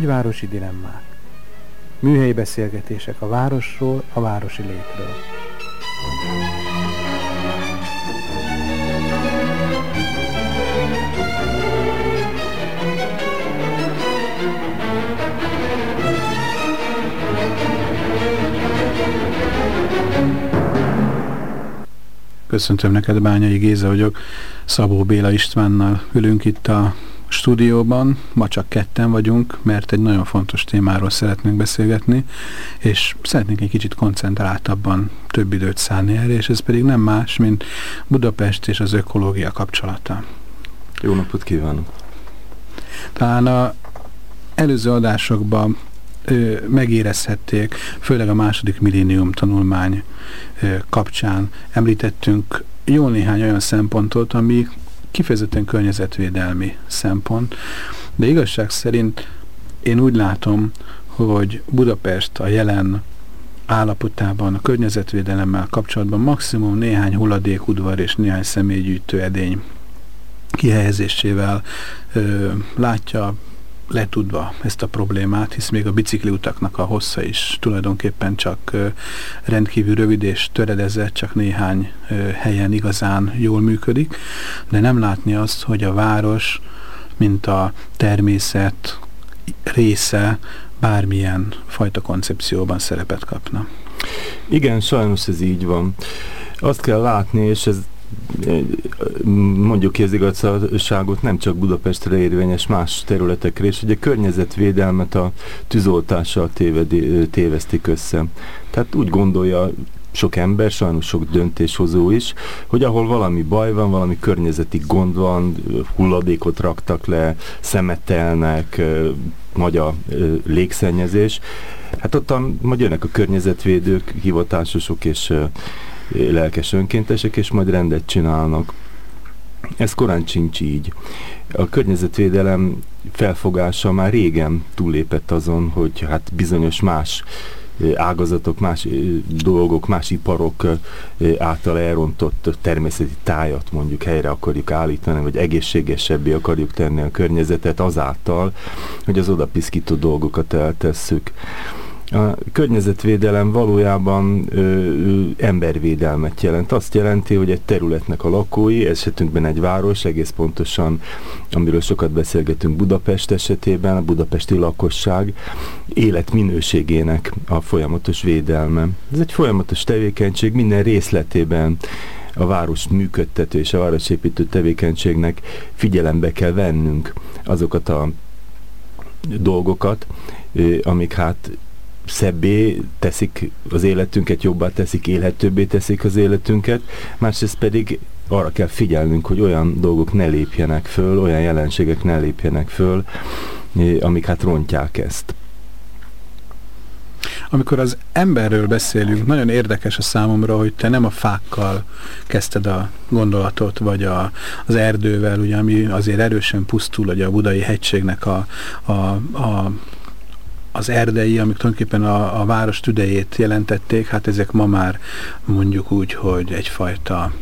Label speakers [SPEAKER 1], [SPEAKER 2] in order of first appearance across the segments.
[SPEAKER 1] Nagyvárosi dilemmák. Műhelyi beszélgetések a városról, a városi létről. Köszöntöm neked, Bányai Géza vagyok. Szabó Béla Istvánnal ülünk itt a stúdióban. Ma csak ketten vagyunk, mert egy nagyon fontos témáról szeretnénk beszélgetni, és szeretnénk egy kicsit koncentráltabban több időt szállni erre, és ez pedig nem más, mint Budapest és az ökológia kapcsolata.
[SPEAKER 2] Jó napot kívánok!
[SPEAKER 1] Talán a előző adásokban ö, megérezhették, főleg a második millénium tanulmány ö, kapcsán említettünk jó néhány olyan szempontot, ami kifejezetten környezetvédelmi szempont, de igazság szerint én úgy látom, hogy Budapest a jelen állapotában a környezetvédelemmel kapcsolatban maximum néhány hulladékudvar és néhány személygyűjtő edény kihelyezésével ö, látja letudva ezt a problémát, hisz még a bicikliutaknak a hossza is tulajdonképpen csak rendkívül rövid és töredezett, csak néhány helyen igazán jól működik, de nem látni azt, hogy a város, mint a természet része bármilyen fajta koncepcióban szerepet kapna.
[SPEAKER 2] Igen, sajnos ez így van. Azt kell látni, és ez mondjuk ki az igazságot nem csak Budapestre érvényes más területekre, és ugye környezetvédelmet a tűzoltással tévedi, tévesztik össze. Tehát úgy gondolja sok ember, sajnos sok döntéshozó is, hogy ahol valami baj van, valami környezeti gond van, hulladékot raktak le, szemetelnek, nagy a légszennyezés, hát ott majd jönnek a környezetvédők, hivatásosok és lelkes önkéntesek, és majd rendet csinálnak. Ez korán sincs így. A környezetvédelem felfogása már régen túlépett azon, hogy hát bizonyos más ágazatok, más dolgok, más iparok által elrontott természeti tájat mondjuk helyre akarjuk állítani, vagy egészségesebbé akarjuk tenni a környezetet azáltal, hogy az odapiszkító dolgokat eltesszük. A környezetvédelem valójában ö, ö, embervédelmet jelent. Azt jelenti, hogy egy területnek a lakói, esetünkben egy város, egész pontosan, amiről sokat beszélgetünk Budapest esetében, a budapesti lakosság életminőségének a folyamatos védelme. Ez egy folyamatos tevékenység minden részletében a város működtető és a városépítő tevékenységnek figyelembe kell vennünk azokat a dolgokat, amik hát szebbé teszik az életünket, jobbá teszik, élhetőbbé teszik az életünket, másrészt pedig arra kell figyelnünk, hogy olyan dolgok ne lépjenek föl, olyan jelenségek ne lépjenek föl, amik hát rontják ezt.
[SPEAKER 1] Amikor az emberről beszélünk, nagyon érdekes a számomra, hogy te nem a fákkal kezdted a gondolatot, vagy a, az erdővel, ugye, ami azért erősen pusztul, ugye a budai hegységnek a, a, a az erdei, amik tulajdonképpen a, a város tüdejét jelentették, hát ezek ma már mondjuk úgy, hogy egyfajta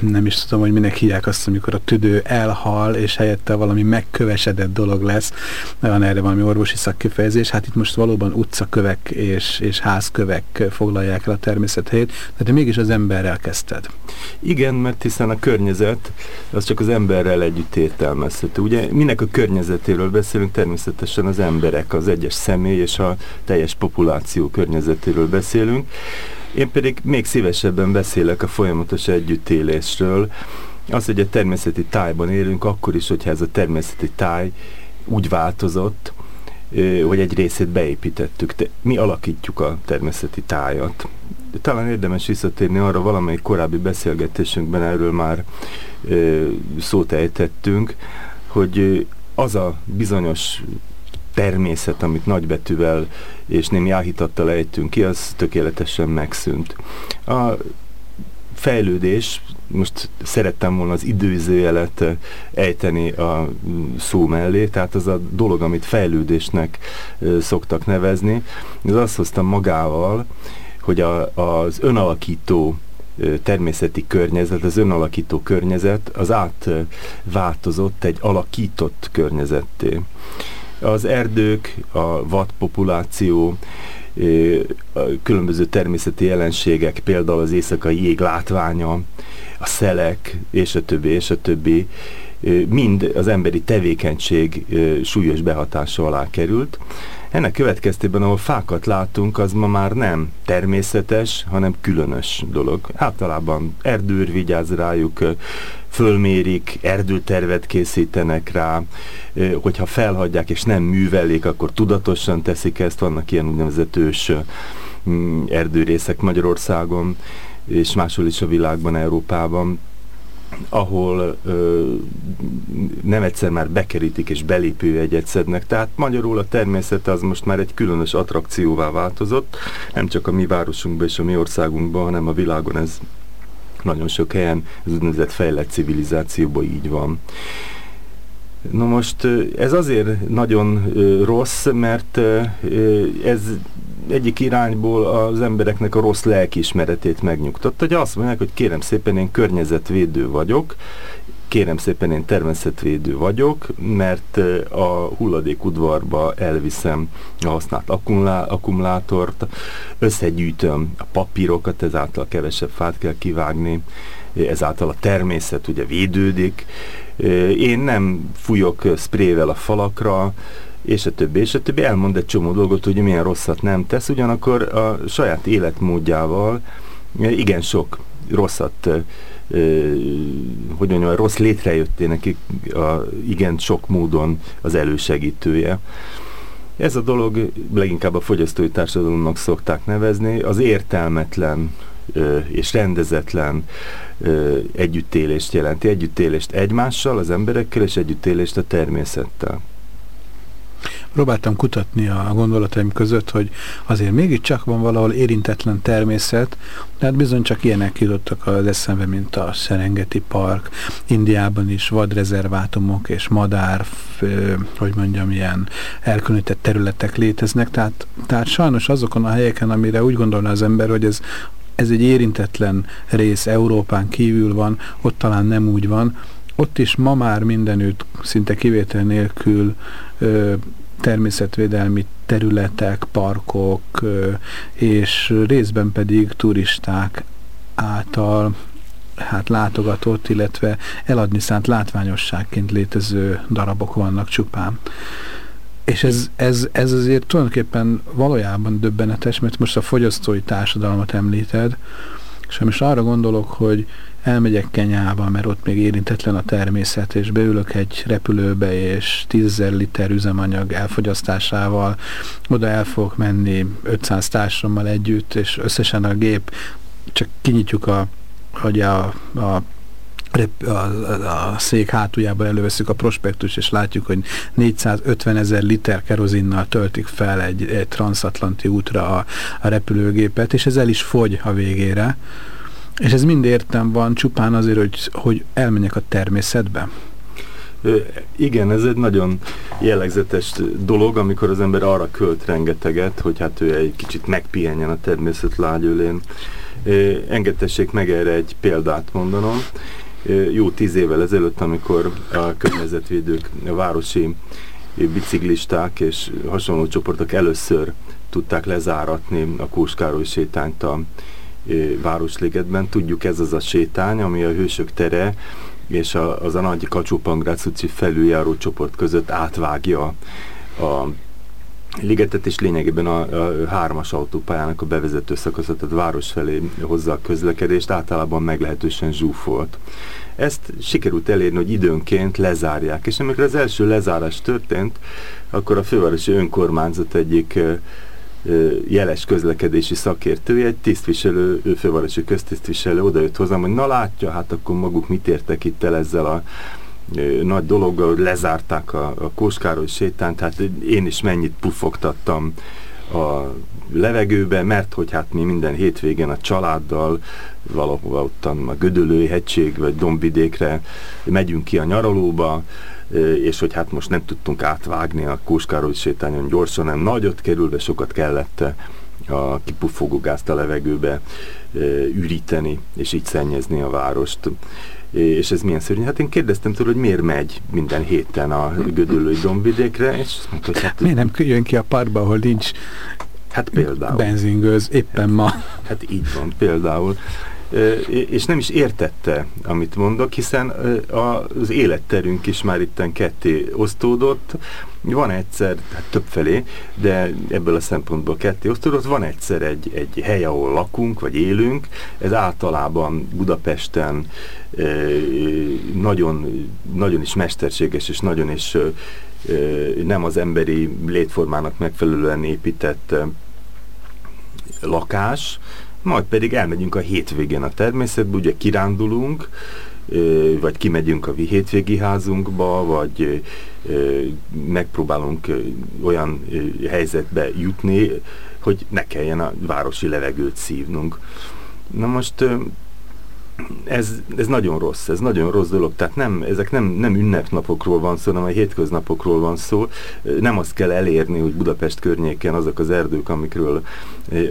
[SPEAKER 1] nem is tudom, hogy minek hívják azt, amikor a tüdő elhal, és helyette valami megkövesedett dolog lesz, van erre valami orvosi szakkifejezés, hát itt most valóban utcakövek és, és házkövek foglalják el a természet helyét, de mégis az emberrel kezdted.
[SPEAKER 2] Igen, mert hiszen a környezet az csak az emberrel együtt értelmezhető. Ugye minek a környezetéről beszélünk, természetesen az emberek, az egyes személy és a teljes populáció környezetéről beszélünk. Én pedig még szívesebben beszélek a folyamatos együttélésről. Az, hogy a természeti tájban élünk, akkor is, hogyha ez a természeti táj úgy változott, hogy egy részét beépítettük. De mi alakítjuk a természeti tájat. Talán érdemes visszatérni arra, valamelyik korábbi beszélgetésünkben erről már szót ejtettünk, hogy az a bizonyos természet, amit nagybetűvel és némi áhítattal ejtünk ki, az tökéletesen megszűnt. A fejlődés, most szerettem volna az időzőjelet ejteni a szó mellé, tehát az a dolog, amit fejlődésnek szoktak nevezni, az azt hoztam magával, hogy a, az önalakító természeti környezet, az önalakító környezet az átváltozott egy alakított környezetté. Az erdők, a vadpopuláció, különböző természeti jelenségek, például az éjszakai jég látványa, a szelek, és a többi, és a többi, mind az emberi tevékenység súlyos behatása alá került. Ennek következtében, ahol fákat látunk, az ma már nem természetes, hanem különös dolog. Általában erdőr vigyáz rájuk, fölmérik, erdőtervet készítenek rá, hogyha felhagyják és nem művelik, akkor tudatosan teszik ezt, vannak ilyen úgynevezett ős erdőrészek Magyarországon, és máshol is a világban, Európában, ahol ö, nem egyszer már bekerítik és belépőjegyet szednek. Tehát magyarul a természet az most már egy különös attrakcióvá változott, nem csak a mi városunkban és a mi országunkban, hanem a világon ez nagyon sok helyen, az úgynevezett fejlett civilizációban így van. Na most ez azért nagyon rossz, mert ez egyik irányból az embereknek a rossz lelkiismeretét megnyugtatta, hogy azt mondják, hogy kérem szépen én környezetvédő vagyok, kérem szépen én természetvédő vagyok, mert a hulladékudvarba elviszem a használt akkumulá akkumulátort, összegyűjtöm a papírokat, ezáltal kevesebb fát kell kivágni, ezáltal a természet ugye védődik, én nem fújok sprével a falakra, és a többi, és a többi. Elmond egy csomó dolgot, hogy milyen rosszat nem tesz, ugyanakkor a saját életmódjával igen sok rosszat hogy mondjam, rossz létrejötté nekik a, igen sok módon az elősegítője. Ez a dolog leginkább a fogyasztói társadalomnak szokták nevezni, az értelmetlen és rendezetlen együttélést jelenti. Együttélést egymással, az emberekkel, és együttélést a természettel
[SPEAKER 1] próbáltam kutatni a gondolataim között, hogy azért mégiscsak van valahol érintetlen természet, tehát bizony csak ilyenek jutottak az eszembe, mint a Serengeti Park, Indiában is vadrezervátumok és madár, hogy mondjam, ilyen elkülönített területek léteznek, tehát, tehát sajnos azokon a helyeken, amire úgy gondolna az ember, hogy ez ez egy érintetlen rész Európán kívül van, ott talán nem úgy van, ott is ma már mindenütt szinte kivétel nélkül természetvédelmi területek, parkok, és részben pedig turisták által hát látogatott, illetve eladni szánt látványosságként létező darabok vannak csupán. És ez, ez, ez azért tulajdonképpen valójában döbbenetes, mert most a fogyasztói társadalmat említed, és most arra gondolok, hogy elmegyek Kenyába, mert ott még érintetlen a természet, és beülök egy repülőbe, és 10 liter üzemanyag elfogyasztásával oda el fogok menni 500 társammal együtt, és összesen a gép, csak kinyitjuk a, hogy a, a a, a, szék hátuljába előveszük a prospektus, és látjuk, hogy 450 ezer liter kerozinnal töltik fel egy, egy transatlanti útra a, a repülőgépet, és ez el is fogy a végére. És ez mind értem van csupán azért, hogy, hogy elmenjek a természetbe?
[SPEAKER 2] Igen, ez egy nagyon jellegzetes dolog, amikor az ember arra költ rengeteget, hogy hát ő egy kicsit megpihenjen a természet lágyölén. Engedtessék meg erre egy példát mondanom. Jó tíz évvel ezelőtt, amikor a környezetvédők, a városi biciklisták és hasonló csoportok először tudták lezáratni a Kóskároly sétányt a Városligetben. Tudjuk, ez az a sétány, ami a Hősök tere és a, az a nagy kacsó utci felüljáró csoport között átvágja a ligetet, és lényegében a, a hármas autópályának a bevezető szakaszat, tehát város felé hozza a közlekedést, általában meglehetősen zsúfolt. Ezt sikerült elérni, hogy időnként lezárják, és amikor az első lezárás történt, akkor a fővárosi önkormányzat egyik jeles közlekedési szakértője, egy tisztviselő, fővárosi köztisztviselő odajött hozzám, hogy na látja, hát akkor maguk mit értek itt el ezzel a nagy dologgal, hogy lezárták a, a Kóskároly sétánt, hát én is mennyit pufogtattam a levegőbe, mert hogy hát mi minden hétvégén a családdal valahova ottan a Gödölői hegység vagy Dombvidékre megyünk ki a nyaralóba, és hogy hát most nem tudtunk átvágni a Kóskároly sétányon gyorsan, hanem nagyot kerülve sokat kellett a kipufogó gázt a levegőbe üríteni, és így szennyezni a várost. és ez milyen szörnyű. Hát én kérdeztem tőle, hogy miért megy minden héten a Gödöllői dombvidékre, és mondta, hogy hát...
[SPEAKER 1] Miért nem jön ki a parkba, ahol nincs
[SPEAKER 2] Hát például.
[SPEAKER 1] Benzingőz, éppen ma.
[SPEAKER 2] Hát így van, például és nem is értette, amit mondok, hiszen az életterünk is már itten ketté osztódott. Van egyszer, hát többfelé, de ebből a szempontból ketté osztódott, van egyszer egy, egy hely, ahol lakunk, vagy élünk, ez általában Budapesten nagyon, nagyon is mesterséges, és nagyon is nem az emberi létformának megfelelően épített lakás, majd pedig elmegyünk a hétvégén a természetbe, ugye kirándulunk, vagy kimegyünk a hétvégi házunkba, vagy megpróbálunk olyan helyzetbe jutni, hogy ne kelljen a városi levegőt szívnunk. Na most ez, ez nagyon rossz, ez nagyon rossz dolog, tehát nem, ezek nem, nem ünnepnapokról van szó, hanem a hétköznapokról van szó. Nem azt kell elérni, hogy Budapest környéken azok az erdők, amikről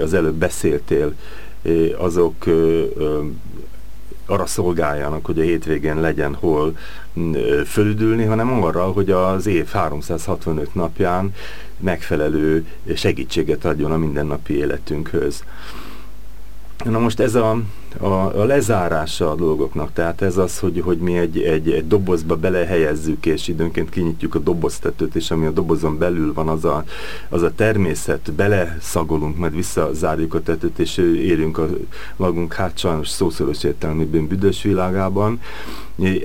[SPEAKER 2] az előbb beszéltél, azok arra szolgáljanak, hogy a hétvégén legyen hol fölüdülni, hanem arra, hogy az év 365 napján megfelelő segítséget adjon a mindennapi életünkhöz. Na most ez a, a, a lezárása a dolgoknak, tehát ez az, hogy, hogy mi egy, egy, egy dobozba belehelyezzük, és időnként kinyitjuk a doboztetőt, és ami a dobozon belül van, az a, az a természet, beleszagolunk, majd visszazárjuk a tetőt, és érünk a magunk hát sajnos szószoros értelmében büdös világában,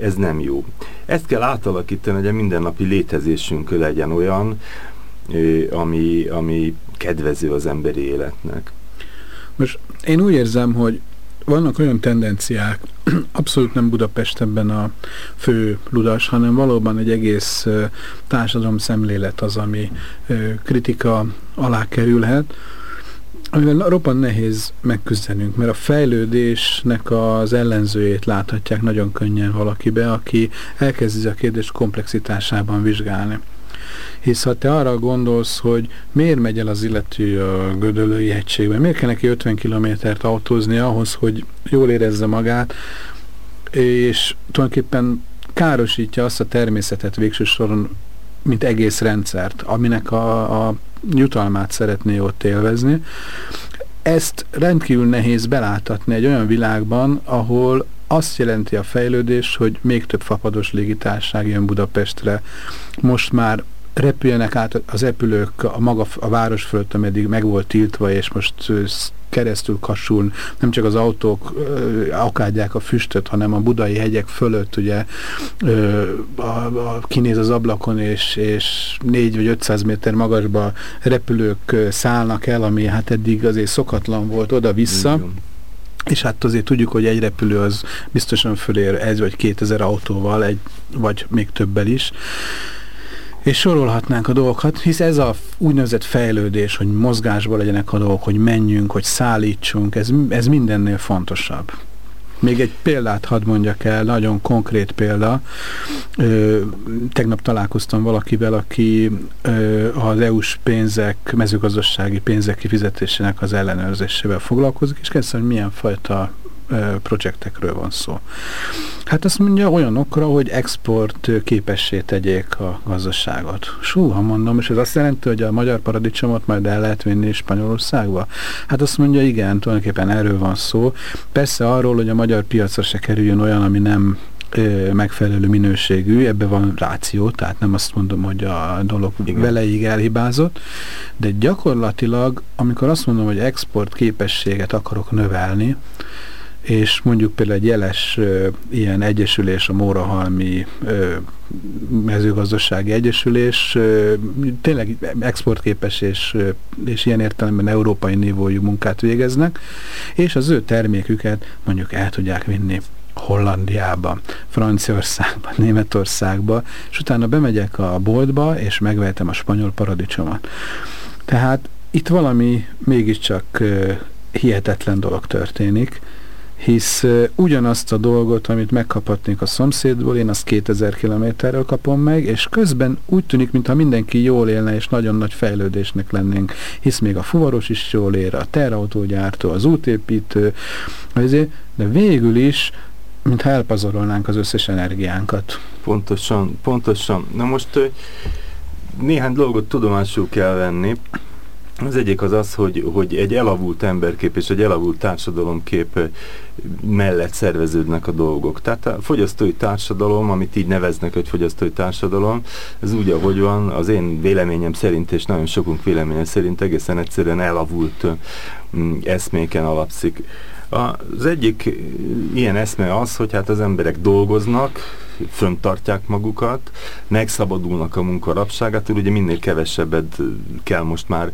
[SPEAKER 2] ez nem jó. Ezt kell átalakítani, hogy a mindennapi létezésünk legyen olyan, ami, ami kedvező az emberi életnek.
[SPEAKER 1] Most én úgy érzem, hogy vannak olyan tendenciák, abszolút nem Budapest ebben a fő ludas, hanem valóban egy egész társadalom szemlélet az, ami kritika alá kerülhet, amivel roppant nehéz megküzdenünk, mert a fejlődésnek az ellenzőjét láthatják nagyon könnyen valakibe, aki elkezdi a kérdés komplexitásában vizsgálni hisz ha te arra gondolsz, hogy miért megy el az illető a Gödöllői hegységbe, miért kell neki 50 kilométert autózni ahhoz, hogy jól érezze magát, és tulajdonképpen károsítja azt a természetet végső soron, mint egész rendszert, aminek a, a jutalmát szeretné ott élvezni. Ezt rendkívül nehéz beláthatni egy olyan világban, ahol azt jelenti a fejlődés, hogy még több fapados légitárság jön Budapestre. Most már repüljenek át az repülők a maga a város fölött, ameddig meg volt tiltva, és most keresztül kasul, nem csak az autók ö, akádják a füstöt, hanem a budai hegyek fölött ugye ö, a, a, kinéz az ablakon, és, és 4 vagy 500 méter magasba repülők szállnak el, ami hát eddig azért szokatlan volt oda-vissza. És hát azért tudjuk, hogy egy repülő az biztosan fölér egy vagy kétezer autóval, egy, vagy még többel is. És sorolhatnánk a dolgokat, hisz ez a úgynevezett fejlődés, hogy mozgásban legyenek a dolgok, hogy menjünk, hogy szállítsunk, ez, ez mindennél fontosabb. Még egy példát hadd mondjak el, nagyon konkrét példa. Ö, tegnap találkoztam valakivel, aki ö, az EU-s pénzek, mezőgazdasági pénzek kifizetésének az ellenőrzésével foglalkozik, és kezdtem, hogy milyen fajta projektekről van szó. Hát azt mondja olyanokra, hogy export képessé tegyék a gazdaságot. Súha mondom, és ez azt jelenti, hogy a magyar paradicsomot majd el lehet vinni Spanyolországba? Hát azt mondja, igen, tulajdonképpen erről van szó. Persze arról, hogy a magyar piacra se kerüljön olyan, ami nem megfelelő minőségű, ebbe van ráció, tehát nem azt mondom, hogy a dolog Igen. veleig elhibázott, de gyakorlatilag, amikor azt mondom, hogy export képességet akarok növelni, és mondjuk például egy jeles ö, ilyen egyesülés, a Mórahalmi ö, mezőgazdasági egyesülés ö, tényleg exportképes és, ö, és ilyen értelemben európai nívójú munkát végeznek, és az ő terméküket mondjuk el tudják vinni Hollandiába, Franciaországba, Németországba, és utána bemegyek a boltba, és megvehetem a spanyol paradicsomat. Tehát itt valami mégiscsak ö, hihetetlen dolog történik, hisz ugyanazt a dolgot, amit megkaphatnék a szomszédból, én azt 2000 kilométerről kapom meg, és közben úgy tűnik, mintha mindenki jól élne, és nagyon nagy fejlődésnek lennénk, hisz még a fuvaros is jól ér, a terautógyártó, az útépítő, azért, de végül is mintha elpazarolnánk az összes energiánkat.
[SPEAKER 2] Pontosan, pontosan. Na most néhány dolgot tudomásul kell venni. Az egyik az az, hogy, hogy egy elavult emberkép és egy elavult társadalomkép mellett szerveződnek a dolgok. Tehát a fogyasztói társadalom, amit így neveznek, hogy fogyasztói társadalom, ez úgy, ahogy van, az én véleményem szerint, és nagyon sokunk véleménye szerint egészen egyszerűen elavult eszméken alapszik. Az egyik ilyen eszme az, hogy hát az emberek dolgoznak, föntartják magukat, megszabadulnak a munka rabságától, ugye minél kevesebbet kell most már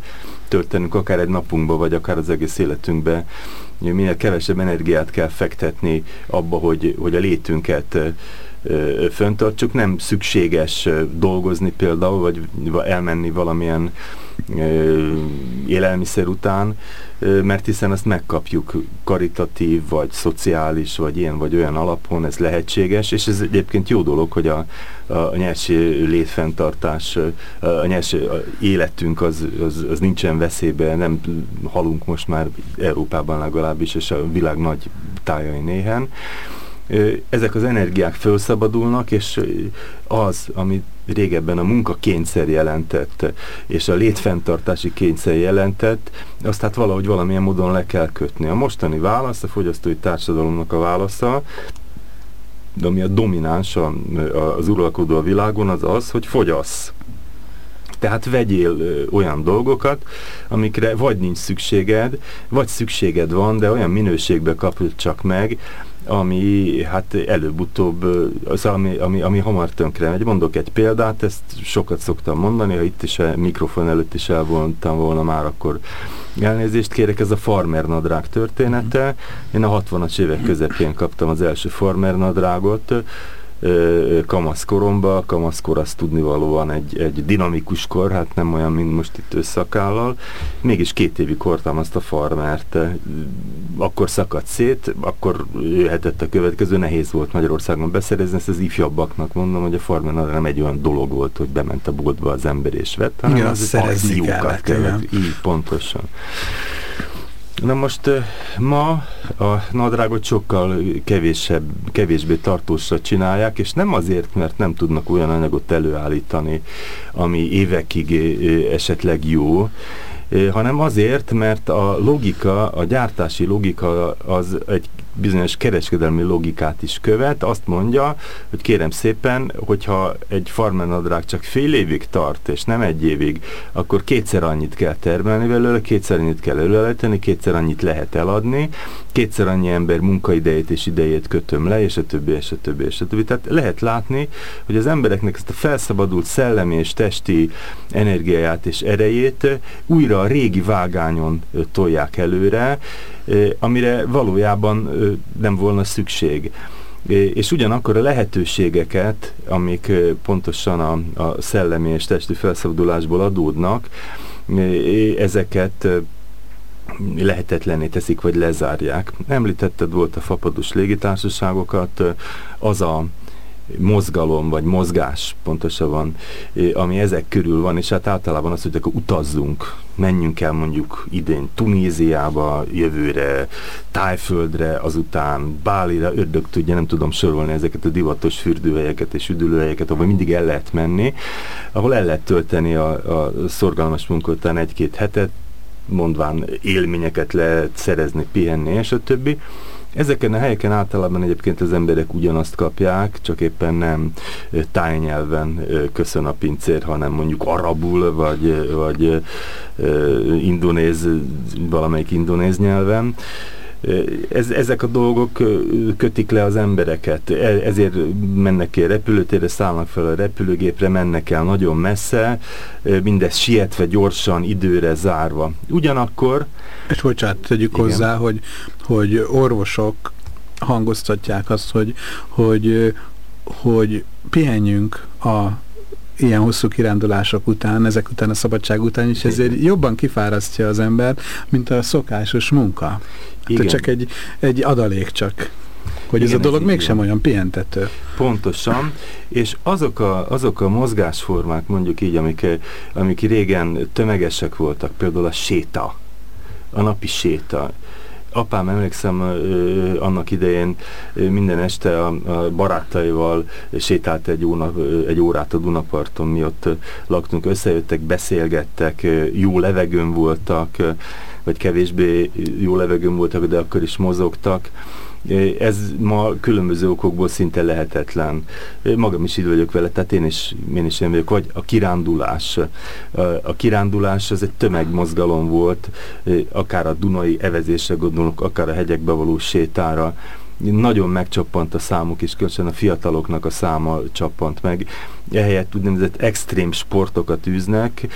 [SPEAKER 2] történünk, akár egy napunkba, vagy akár az egész életünkbe, minél kevesebb energiát kell fektetni abba, hogy, hogy a létünket föntartsuk. Nem szükséges dolgozni például, vagy elmenni valamilyen élelmiszer után, mert hiszen ezt megkapjuk karitatív, vagy szociális, vagy ilyen, vagy olyan alapon, ez lehetséges, és ez egyébként jó dolog, hogy a, a nyers létfenntartás, a nyers életünk az, az, az nincsen veszélybe, nem halunk most már Európában legalábbis, és a világ nagy tájai néhen ezek az energiák felszabadulnak, és az, ami régebben a munka kényszer jelentett, és a létfenntartási kényszer jelentett, azt hát valahogy valamilyen módon le kell kötni. A mostani válasz, a fogyasztói társadalomnak a válasza, de ami a domináns az uralkodó a világon, az az, hogy fogyasz. Tehát vegyél olyan dolgokat, amikre vagy nincs szükséged, vagy szükséged van, de olyan minőségbe kapod csak meg, ami hát előbb-utóbb, az, ami, ami, ami hamar tönkre megy. Mondok egy példát, ezt sokat szoktam mondani, ha itt is a mikrofon előtt is elvontam volna már, akkor elnézést kérek, ez a farmer nadrág története. Én a 60-as évek közepén kaptam az első farmer nadrágot, kamaszkoromba, kamaszkor az tudnivalóan egy, egy dinamikus kor, hát nem olyan, mint most itt összakállal. Mégis két évig kortam azt a farmert. Akkor szakadt szét, akkor jöhetett a következő, nehéz volt Magyarországon beszerezni, ezt az ifjabbaknak mondom, hogy a farmer nem egy olyan dolog volt, hogy bement a boltba az ember és vett, hanem
[SPEAKER 1] Igen, az szerezni kellett, kellett.
[SPEAKER 2] Így, pontosan. Na most ma a nadrágot sokkal kevésebb, kevésbé tartósra csinálják, és nem azért, mert nem tudnak olyan anyagot előállítani, ami évekig esetleg jó, hanem azért, mert a logika, a gyártási logika az egy bizonyos kereskedelmi logikát is követ, azt mondja, hogy kérem szépen, hogyha egy farmernadrág csak fél évig tart, és nem egy évig, akkor kétszer annyit kell termelni belőle, kétszer annyit kell előállítani, kétszer annyit lehet eladni, kétszer annyi ember munkaidejét és idejét kötöm le, és a többi, és a többi, és a többi. Tehát lehet látni, hogy az embereknek ezt a felszabadult szellemi és testi energiáját és erejét újra a régi vágányon tolják előre, amire valójában nem volna szükség. És ugyanakkor a lehetőségeket, amik pontosan a, a szellemi és testi felszabadulásból adódnak, ezeket lehetetlenné teszik, vagy lezárják. Említetted volt a fapadus légitársaságokat, az a mozgalom, vagy mozgás pontosabban, ami ezek körül van, és hát általában az, hogy akkor utazzunk, menjünk el mondjuk idén Tunéziába, jövőre, Tájföldre, azután Bálira, ördög tudja, nem tudom sorolni ezeket a divatos fürdőhelyeket és üdülőhelyeket, ahol mindig el lehet menni, ahol el lehet tölteni a, a szorgalmas munka után egy-két hetet, mondván élményeket lehet szerezni, pihenni, és a többi. Ezeken a helyeken általában egyébként az emberek ugyanazt kapják, csak éppen nem tájnyelven köszön a pincér, hanem mondjuk arabul, vagy, vagy indonéz, valamelyik indonéz nyelven. Ez, ezek a dolgok kötik le az embereket, e, ezért mennek ki a repülőtérre, szállnak fel a repülőgépre, mennek el nagyon messze, mindez sietve, gyorsan, időre zárva. Ugyanakkor...
[SPEAKER 1] És bocsánat, tegyük igen. hozzá, hogy, hogy orvosok hangoztatják azt, hogy, hogy, hogy pihenjünk a ilyen hosszú kirándulások után, ezek után a szabadság után is, ezért jobban kifárasztja az ember, mint a szokásos munka. Igen. csak egy, egy adalék csak. Hogy Igen, ez a dolog ez mégsem olyan pihentető.
[SPEAKER 2] Pontosan, és azok a, azok a mozgásformák, mondjuk így, amik, amik régen tömegesek voltak, például a séta, a napi séta, apám emlékszem annak idején minden este a, a barátaival sétált egy, óna, egy órát a Dunaparton, mi ott laktunk, összejöttek, beszélgettek, jó levegőn voltak, vagy kevésbé jó levegőn voltak, de akkor is mozogtak. Ez ma különböző okokból szinte lehetetlen. Magam is így vagyok vele, tehát én is, én is én vagyok. Vagy a kirándulás. A kirándulás az egy tömegmozgalom volt, akár a Dunai evezésre gondolok, akár a hegyekbe való sétára nagyon megcsappant a számuk, és különösen a fiataloknak a száma csappant meg. Ehelyett úgynevezett extrém sportokat űznek,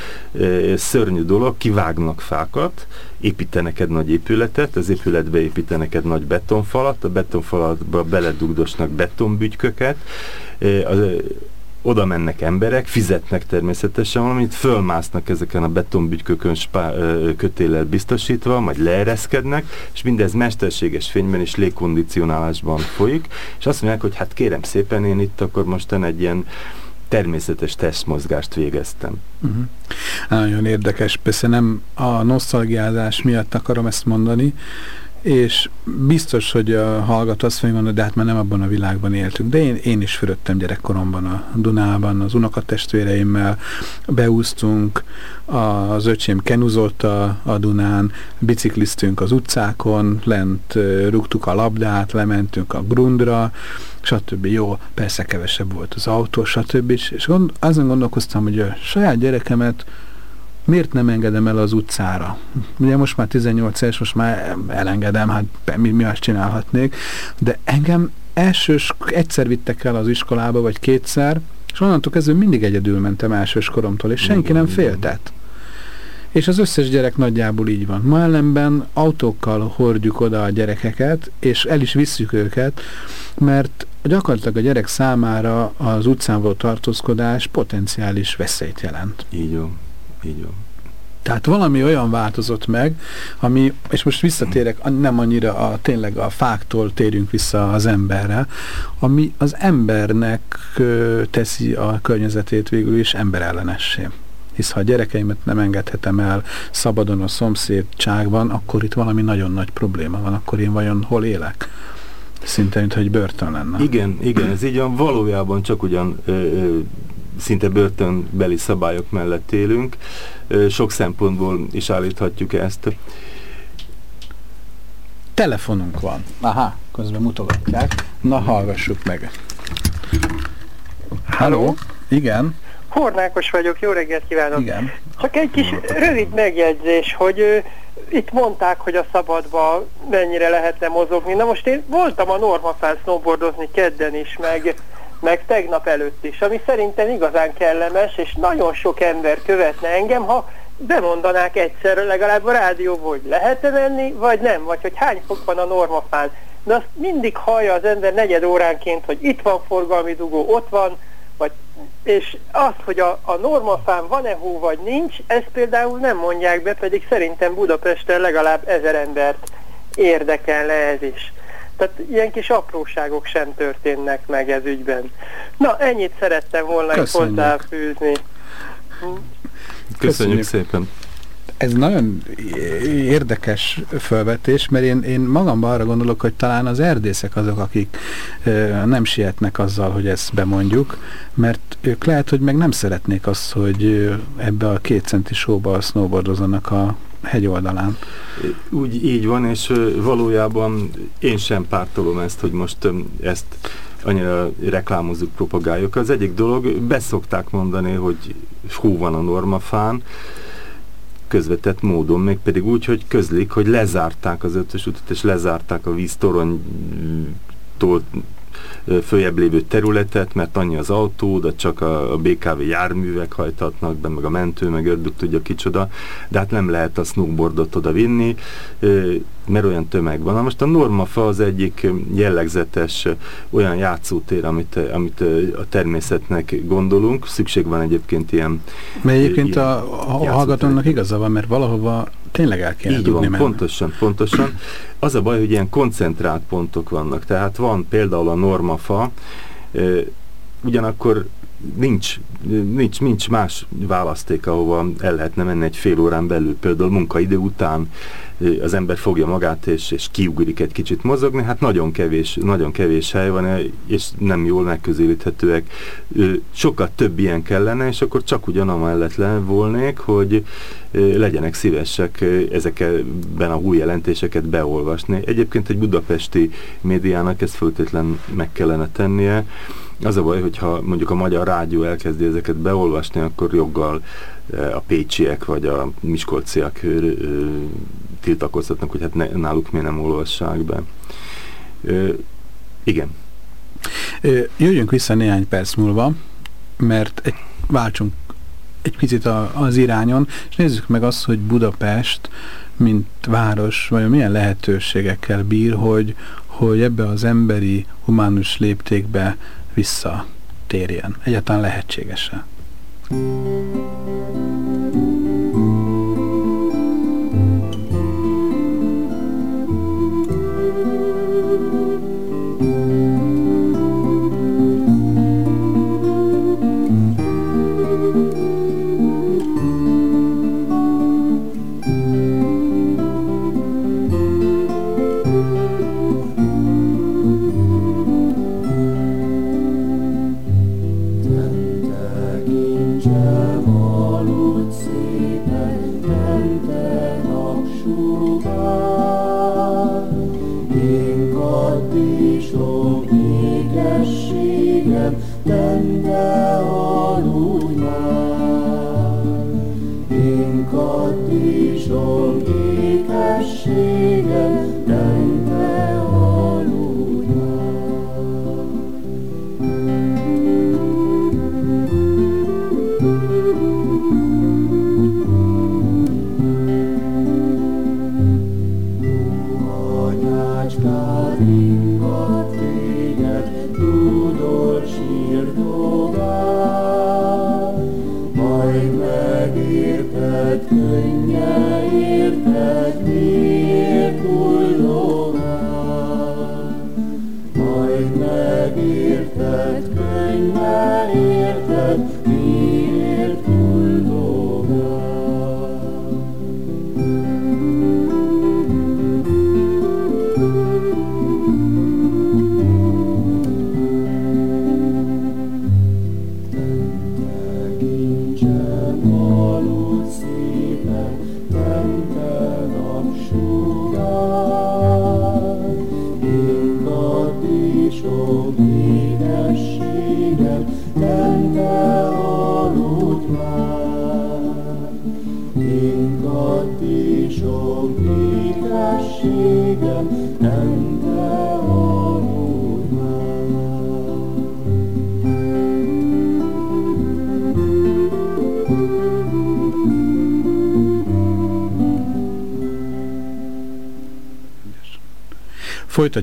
[SPEAKER 2] szörnyű dolog, kivágnak fákat, építenek egy nagy épületet, az épületbe építenek egy nagy betonfalat, a betonfalatba beledugdosnak betonbügyköket, oda mennek emberek, fizetnek természetesen valamit, fölmásznak ezeken a betonbügykökön kötéllel biztosítva, majd leereszkednek, és mindez mesterséges fényben és légkondicionálásban folyik, és azt mondják, hogy hát kérem szépen, én itt akkor mostan egy ilyen természetes testmozgást végeztem. Uh-huh.
[SPEAKER 1] Nagyon érdekes, persze nem a nosztalgiázás miatt akarom ezt mondani, és biztos, hogy a hallgató azt fogja mondani, de hát már nem abban a világban éltünk. De én, én is fürödtem gyerekkoromban a Dunában, az unokatestvéreimmel, beúztunk, az öcsém kenuzott a, a Dunán, bicikliztünk az utcákon, lent rúgtuk a labdát, lementünk a grundra, stb. Jó, persze kevesebb volt az autó, stb. És gond, azon gondolkoztam, hogy a saját gyerekemet miért nem engedem el az utcára? Ugye most már 18 éves, most már elengedem, hát mi, mi azt csinálhatnék, de engem elsős, egyszer vittek el az iskolába, vagy kétszer, és onnantól kezdve mindig egyedül mentem elsős koromtól, és senki nem féltett. És az összes gyerek nagyjából így van. Ma ellenben autókkal hordjuk oda a gyerekeket, és el is visszük őket, mert gyakorlatilag a gyerek számára az utcán való tartózkodás potenciális veszélyt jelent.
[SPEAKER 2] Így van. Így van.
[SPEAKER 1] Tehát valami olyan változott meg, ami, és most visszatérek, nem annyira a, tényleg a fáktól térünk vissza az emberre, ami az embernek teszi a környezetét végül is emberellenessé. Hisz ha a gyerekeimet nem engedhetem el szabadon a szomszédságban, akkor itt valami nagyon nagy probléma van, akkor én vajon hol élek? Szinte, mintha egy börtön lenne.
[SPEAKER 2] Igen, igen, ez így van, valójában csak ugyan ö, ö, szinte börtönbeli szabályok mellett élünk. Sok szempontból is állíthatjuk ezt.
[SPEAKER 1] Telefonunk van. Aha, közben mutogatják. Na, hallgassuk meg. Halló? Igen.
[SPEAKER 3] Hornákos vagyok, jó reggelt kívánok.
[SPEAKER 1] Igen.
[SPEAKER 3] Csak egy kis rövid megjegyzés, hogy itt mondták, hogy a szabadba mennyire lehetne mozogni. Na most én voltam a Normafán snowboardozni kedden is, meg meg tegnap előtt is, ami szerintem igazán kellemes, és nagyon sok ember követne engem, ha bemondanák egyszer legalább a rádióból, hogy lehet-e menni, vagy nem, vagy hogy hány fok van a normafán. De azt mindig hallja az ember negyed óránként, hogy itt van forgalmi dugó, ott van, és azt, hogy a, a normafán van-e hó, vagy nincs, ezt például nem mondják be, pedig szerintem Budapesten legalább ezer embert érdekelne ez is. Tehát ilyen kis apróságok sem történnek meg ez ügyben. Na, ennyit szerettem volna itt hozzáfűzni.
[SPEAKER 2] Köszönjük, Köszönjük szépen.
[SPEAKER 1] Ez nagyon érdekes felvetés, mert én, én magamban arra gondolok, hogy talán az erdészek azok, akik ö, nem sietnek azzal, hogy ezt bemondjuk, mert ők lehet, hogy meg nem szeretnék azt, hogy ebbe a két centi sóba snowboardozzanak a hegyoldalán.
[SPEAKER 2] Úgy így van, és valójában én sem pártolom ezt, hogy most ezt annyira reklámozzuk, propagáljuk. Az egyik dolog, beszokták mondani, hogy hó van a normafán, közvetett módon, még pedig úgy, hogy közlik, hogy lezárták az ötös utat, és lezárták a víztoronytól följebb lévő területet, mert annyi az autó, de csak a, a BKV járművek hajtatnak be, meg a mentő, meg ördük tudja kicsoda, de hát nem lehet a snowboardot oda vinni, mert olyan tömeg van. Na most a Normafa az egyik jellegzetes olyan játszótér, amit, amit a természetnek gondolunk. Szükség van egyébként ilyen
[SPEAKER 1] Mert egyébként ilyen a, a hallgatónak igaza van, mert valahova tényleg el kéne
[SPEAKER 2] Így van, menni. pontosan, pontosan. Az a baj, hogy ilyen koncentrált pontok vannak. Tehát van például a normafa, ugyanakkor nincs, nincs, nincs más választék, ahova el lehetne menni egy fél órán belül, például munkaidő után az ember fogja magát és, és kiugrik egy kicsit mozogni, hát nagyon kevés, nagyon kevés hely van, és nem jól megközelíthetőek. Sokkal több ilyen kellene, és akkor csak ugyan amellett volnék, hogy legyenek szívesek ezekben a új jelentéseket beolvasni. Egyébként egy budapesti médiának ezt föltétlen meg kellene tennie, az a baj, hogyha mondjuk a Magyar Rádió elkezdi ezeket beolvasni, akkor joggal eh, a pécsiek vagy a miskolciak tiltakoztatnak, hogy hát ne, náluk miért nem olvassák be. Igen.
[SPEAKER 4] Jöjjünk vissza néhány perc múlva, mert egy, váltsunk egy picit a, az irányon, és nézzük meg azt, hogy Budapest, mint város, vagy milyen lehetőségekkel bír, hogy, hogy ebbe az emberi, humánus léptékbe visszatérjen. Egyáltalán lehetséges-e?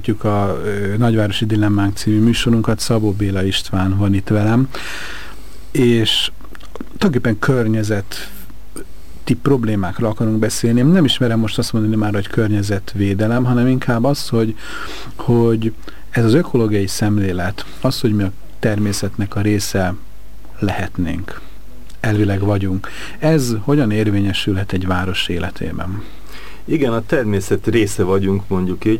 [SPEAKER 4] Folytatjuk a Nagyvárosi Dilemmánk című műsorunkat, Szabó Béla István van itt velem, és tulajdonképpen környezet ti problémákra akarunk beszélni. Nem ismerem most azt mondani már, hogy környezetvédelem, hanem inkább az, hogy, hogy ez az ökológiai szemlélet, az, hogy mi a természetnek a része lehetnénk, elvileg vagyunk. Ez hogyan érvényesülhet egy város életében?
[SPEAKER 2] Igen, a természet része vagyunk, mondjuk így,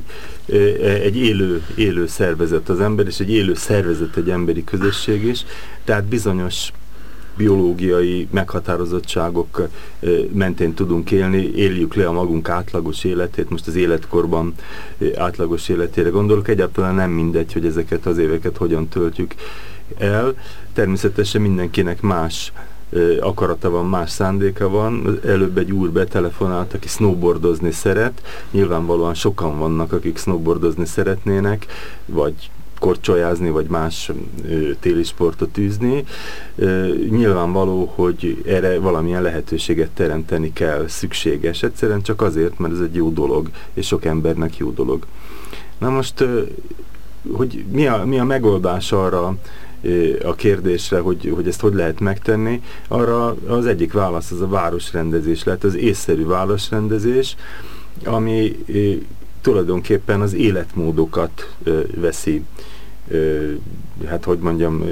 [SPEAKER 2] egy élő, élő szervezet az ember, és egy élő szervezet egy emberi közösség is, tehát bizonyos biológiai meghatározottságok mentén tudunk élni, éljük le a magunk átlagos életét, most az életkorban átlagos életére gondolok, egyáltalán nem mindegy, hogy ezeket az éveket hogyan töltjük el. Természetesen mindenkinek más akarata van, más szándéka van. Előbb egy úr betelefonált, aki snowboardozni szeret. Nyilvánvalóan sokan vannak, akik snowboardozni szeretnének, vagy korcsolyázni, vagy más téli sportot űzni. Nyilvánvaló, hogy erre valamilyen lehetőséget teremteni kell, szükséges. Egyszerűen csak azért, mert ez egy jó dolog, és sok embernek jó dolog. Na most, hogy mi a, mi a megoldás arra, a kérdésre, hogy, hogy ezt hogy lehet megtenni, arra az egyik válasz az a városrendezés lehet, az észszerű városrendezés, ami tulajdonképpen az életmódokat veszi hát hogy mondjam,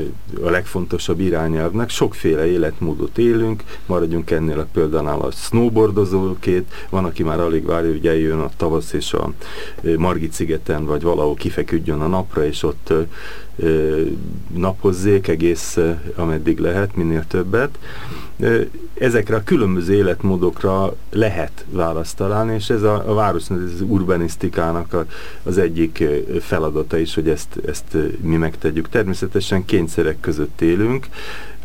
[SPEAKER 2] a legfontosabb irányelvnek. Sokféle életmódot élünk, maradjunk ennél a példánál a snowboardozókét, van, aki már alig várja, hogy eljön a tavasz és a Margit szigeten, vagy valahol kifeküdjön a napra, és ott napozzék egész, ameddig lehet, minél többet. Ezekre a különböző életmódokra lehet választ találni, és ez a, a város az urbanisztikának a, az egyik feladata is, hogy ezt, ezt mi megtegyük. Természetesen kényszerek között élünk,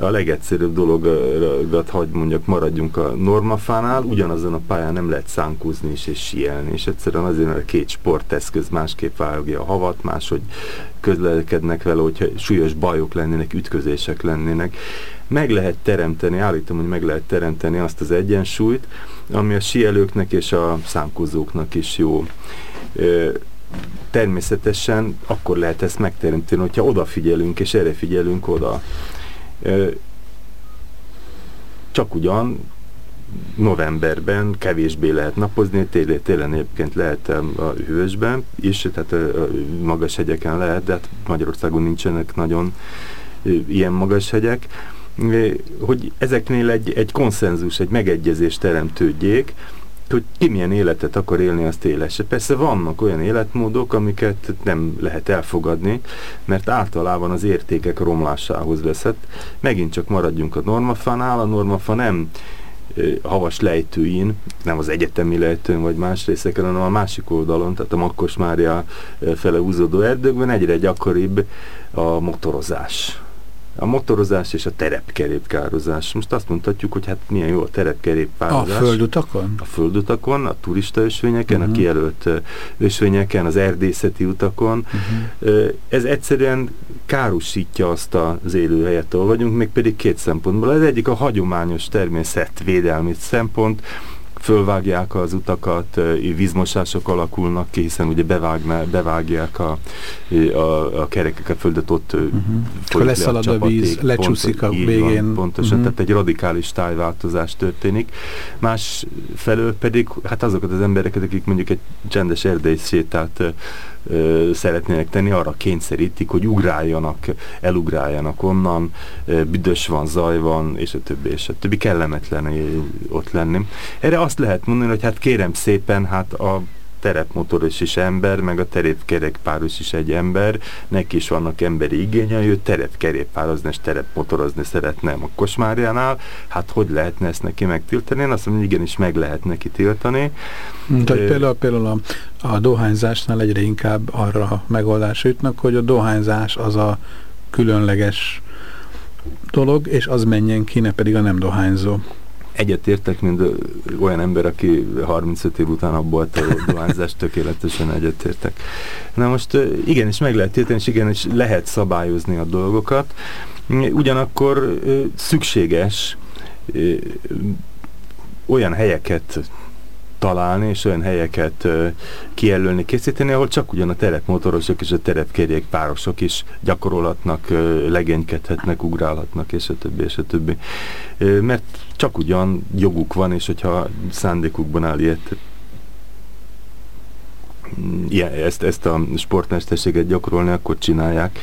[SPEAKER 2] a legegyszerűbb dologat, hogy mondjak, maradjunk a normafánál, ugyanazon a pályán nem lehet szánkúzni is és sielni, és egyszerűen azért, mert a két sporteszköz másképp vágja a havat, máshogy közlekednek vele, hogyha súlyos bajok lennének, ütközések lennének. Meg lehet teremteni, állítom, hogy meg lehet teremteni azt az egyensúlyt, ami a sielőknek és a szánkúzóknak is jó természetesen akkor lehet ezt megteremteni, hogyha odafigyelünk, és erre figyelünk oda. Csak ugyan novemberben kevésbé lehet napozni, télen, télen egyébként lehet a hősben is, tehát a magas hegyeken lehet, de hát Magyarországon nincsenek nagyon ilyen magas hegyek, hogy ezeknél egy, egy konszenzus, egy megegyezés teremtődjék, hogy ki milyen életet akar élni, azt élesse. Persze vannak olyan életmódok, amiket nem lehet elfogadni, mert általában az értékek romlásához vezet. Megint csak maradjunk a normafánál, a normafa nem havas lejtőin, nem az egyetemi lejtőn vagy más részeken, hanem a másik oldalon, tehát a Makkos Mária fele húzódó erdőkben egyre gyakoribb a motorozás a motorozás és a terepkerékkározás. Most azt mondhatjuk, hogy hát milyen jó a terepkerékpározás.
[SPEAKER 1] A földutakon?
[SPEAKER 2] A földutakon, a turista ösvényeken, uh -huh. a mhm. kijelölt ösvényeken, az erdészeti utakon. Uh -huh. Ez egyszerűen károsítja azt az élőhelyet, ahol vagyunk, még pedig két szempontból. Ez egyik a hagyományos természetvédelmi szempont, fölvágják az utakat, vízmosások alakulnak ki, hiszen ugye bevágná, bevágják a, a, a kerekek, a földet ott
[SPEAKER 1] uh-huh. leszalad a, a víz, lecsúszik a végén. Van,
[SPEAKER 2] pontosan, uh-huh. tehát egy radikális tájváltozás történik. Más felől pedig hát azokat az embereket, akik mondjuk egy csendes erdei sétát ö, szeretnének tenni, arra kényszerítik, hogy ugráljanak, elugráljanak onnan, ö, büdös van, zaj van, és a többi, és a többi kellemetlen ott lenni. Erre azt lehet mondani, hogy hát kérem szépen, hát a terepmotoros is ember, meg a terepkerékpáros is egy ember, neki is vannak emberi igényei, ő terepkerékpározni és terepmotorozni szeretne a Kosmárjánál, hát hogy lehetne ezt neki megtiltani? Én azt mondom, igenis meg lehet neki tiltani.
[SPEAKER 1] Tehát például, például a, a dohányzásnál egyre inkább arra megoldás jutnak, hogy a dohányzás az a különleges dolog, és az menjen ki, ne pedig a nem dohányzó
[SPEAKER 2] egyetértek, mint olyan ember, aki 35 év után abból a dohányzást tökéletesen egyetértek. Na most igenis meg lehet tiltani, és igenis lehet szabályozni a dolgokat. Ugyanakkor szükséges olyan helyeket találni, és olyan helyeket kijelölni, készíteni, ahol csak ugyan a terepmotorosok és a terepkerékpárosok is gyakorolhatnak, uh, legénykedhetnek, ugrálhatnak, és a többi, és a többi. Mert csak ugyan joguk van, és hogyha szándékukban áll ilyet ilyen, ezt, ezt a sportmesterséget gyakorolni, akkor csinálják.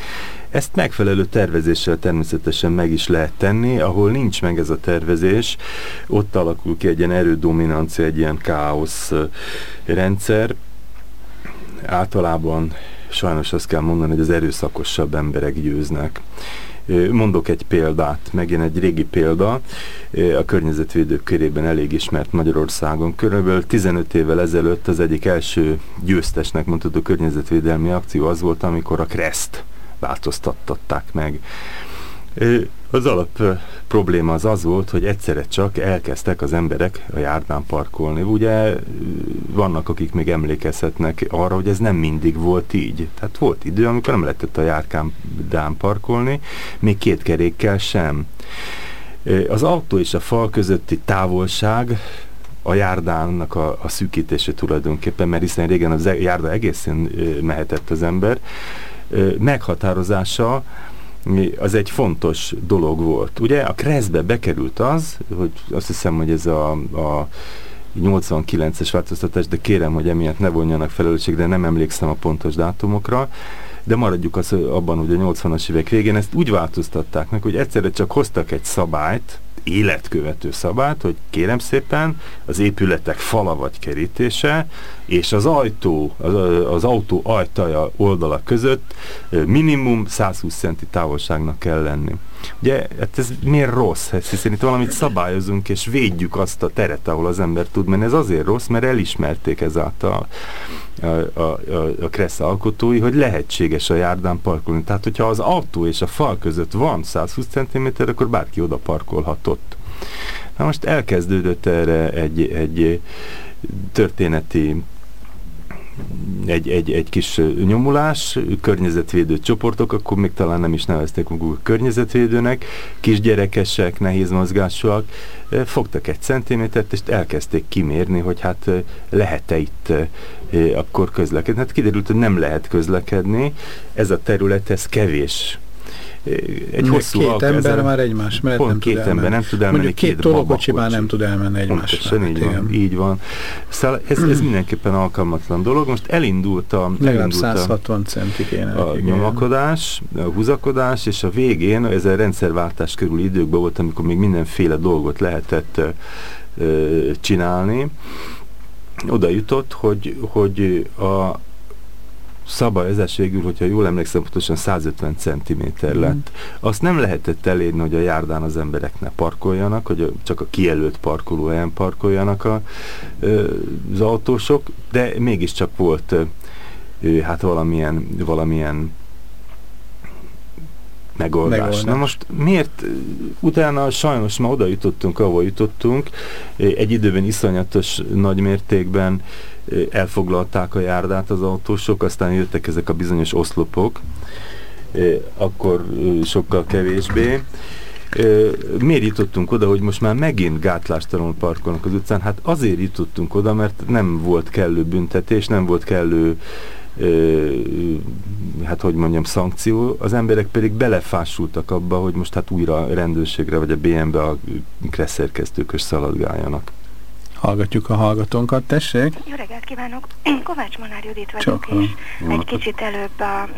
[SPEAKER 2] Ezt megfelelő tervezéssel természetesen meg is lehet tenni, ahol nincs meg ez a tervezés, ott alakul ki egy ilyen erődominancia, egy ilyen káosz rendszer. Általában sajnos azt kell mondani, hogy az erőszakosabb emberek győznek. Mondok egy példát, megint egy régi példa, a környezetvédők körében elég ismert Magyarországon. Körülbelül 15 évvel ezelőtt az egyik első győztesnek mondható környezetvédelmi akció az volt, amikor a Kreszt változtattatták meg. Az alap probléma az az volt, hogy egyszerre csak elkezdtek az emberek a járdán parkolni. Ugye vannak, akik még emlékezhetnek arra, hogy ez nem mindig volt így. Tehát volt idő, amikor nem lehetett a járdán parkolni, még két kerékkel sem. Az autó és a fal közötti távolság a járdának a, a szűkítése tulajdonképpen, mert hiszen régen az e- járda egészen mehetett az ember, meghatározása az egy fontos dolog volt. Ugye a Kreszbe bekerült az, hogy azt hiszem, hogy ez a, a 89-es változtatás, de kérem, hogy emiatt ne vonjanak felelősségre, nem emlékszem a pontos dátumokra, de maradjuk az, abban, hogy a 80-as évek végén ezt úgy változtatták meg, hogy egyszerre csak hoztak egy szabályt, életkövető szabályt, hogy kérem szépen az épületek fala vagy kerítése, és az ajtó, az, az autó ajtaja oldala között minimum 120 centi távolságnak kell lenni. Ugye, hát ez miért rossz? Hát, hiszen itt valamit szabályozunk, és védjük azt a teret, ahol az ember tud menni. Ez azért rossz, mert elismerték ezáltal a, a, a, a Kressz alkotói, hogy lehetséges a járdán parkolni. Tehát, hogyha az autó és a fal között van 120 cm, akkor bárki oda parkolhatott. Na most elkezdődött erre egy, egy történeti egy, egy, egy kis nyomulás, környezetvédő csoportok, akkor még talán nem is nevezték magukat környezetvédőnek, kisgyerekesek, nehéz mozgásúak, fogtak egy centimétert, és elkezdték kimérni, hogy hát lehet-e itt akkor közlekedni. Hát kiderült, hogy nem lehet közlekedni, ez a terület, ez kevés
[SPEAKER 1] egy hosszú két ember ezen, már egymás mellett
[SPEAKER 2] pont nem két tud ember nem tud elmenni,
[SPEAKER 1] Mondjuk két, két tolókocsi már nem tud elmenni egymás
[SPEAKER 2] Pontosan, így van, így van. Szóval ez, ez mindenképpen alkalmatlan dolog. Most elindult a,
[SPEAKER 1] Legalább 160 centi kéne.
[SPEAKER 2] A nyomakodás, a húzakodás, és a végén, ez a rendszerváltás körül időkben volt, amikor még mindenféle dolgot lehetett csinálni, oda jutott, hogy, hogy a, szabályozás végül, hogyha jól emlékszem, pontosan 150 cm lett. Mm. Azt nem lehetett elérni, hogy a járdán az emberek ne parkoljanak, hogy csak a kijelölt parkolóhelyen parkoljanak a, az autósok, de mégiscsak volt hát valamilyen, valamilyen megoldás. megoldás. Na most miért utána sajnos ma oda jutottunk, ahol jutottunk, egy időben iszonyatos nagy mértékben elfoglalták a járdát az autósok, aztán jöttek ezek a bizonyos oszlopok, akkor sokkal kevésbé. Miért jutottunk oda, hogy most már megint gátlástalanul parkolnak az utcán? Hát azért jutottunk oda, mert nem volt kellő büntetés, nem volt kellő hát hogy mondjam, szankció, az emberek pedig belefásultak abba, hogy most hát újra rendőrségre vagy a BM-be a kreszerkeztőkös szaladgáljanak.
[SPEAKER 1] Hallgatjuk a hallgatónkat, tessék!
[SPEAKER 5] Jó reggelt kívánok! Kovács Monár Judit vagyok, Csak, és egy kicsit előbb a, az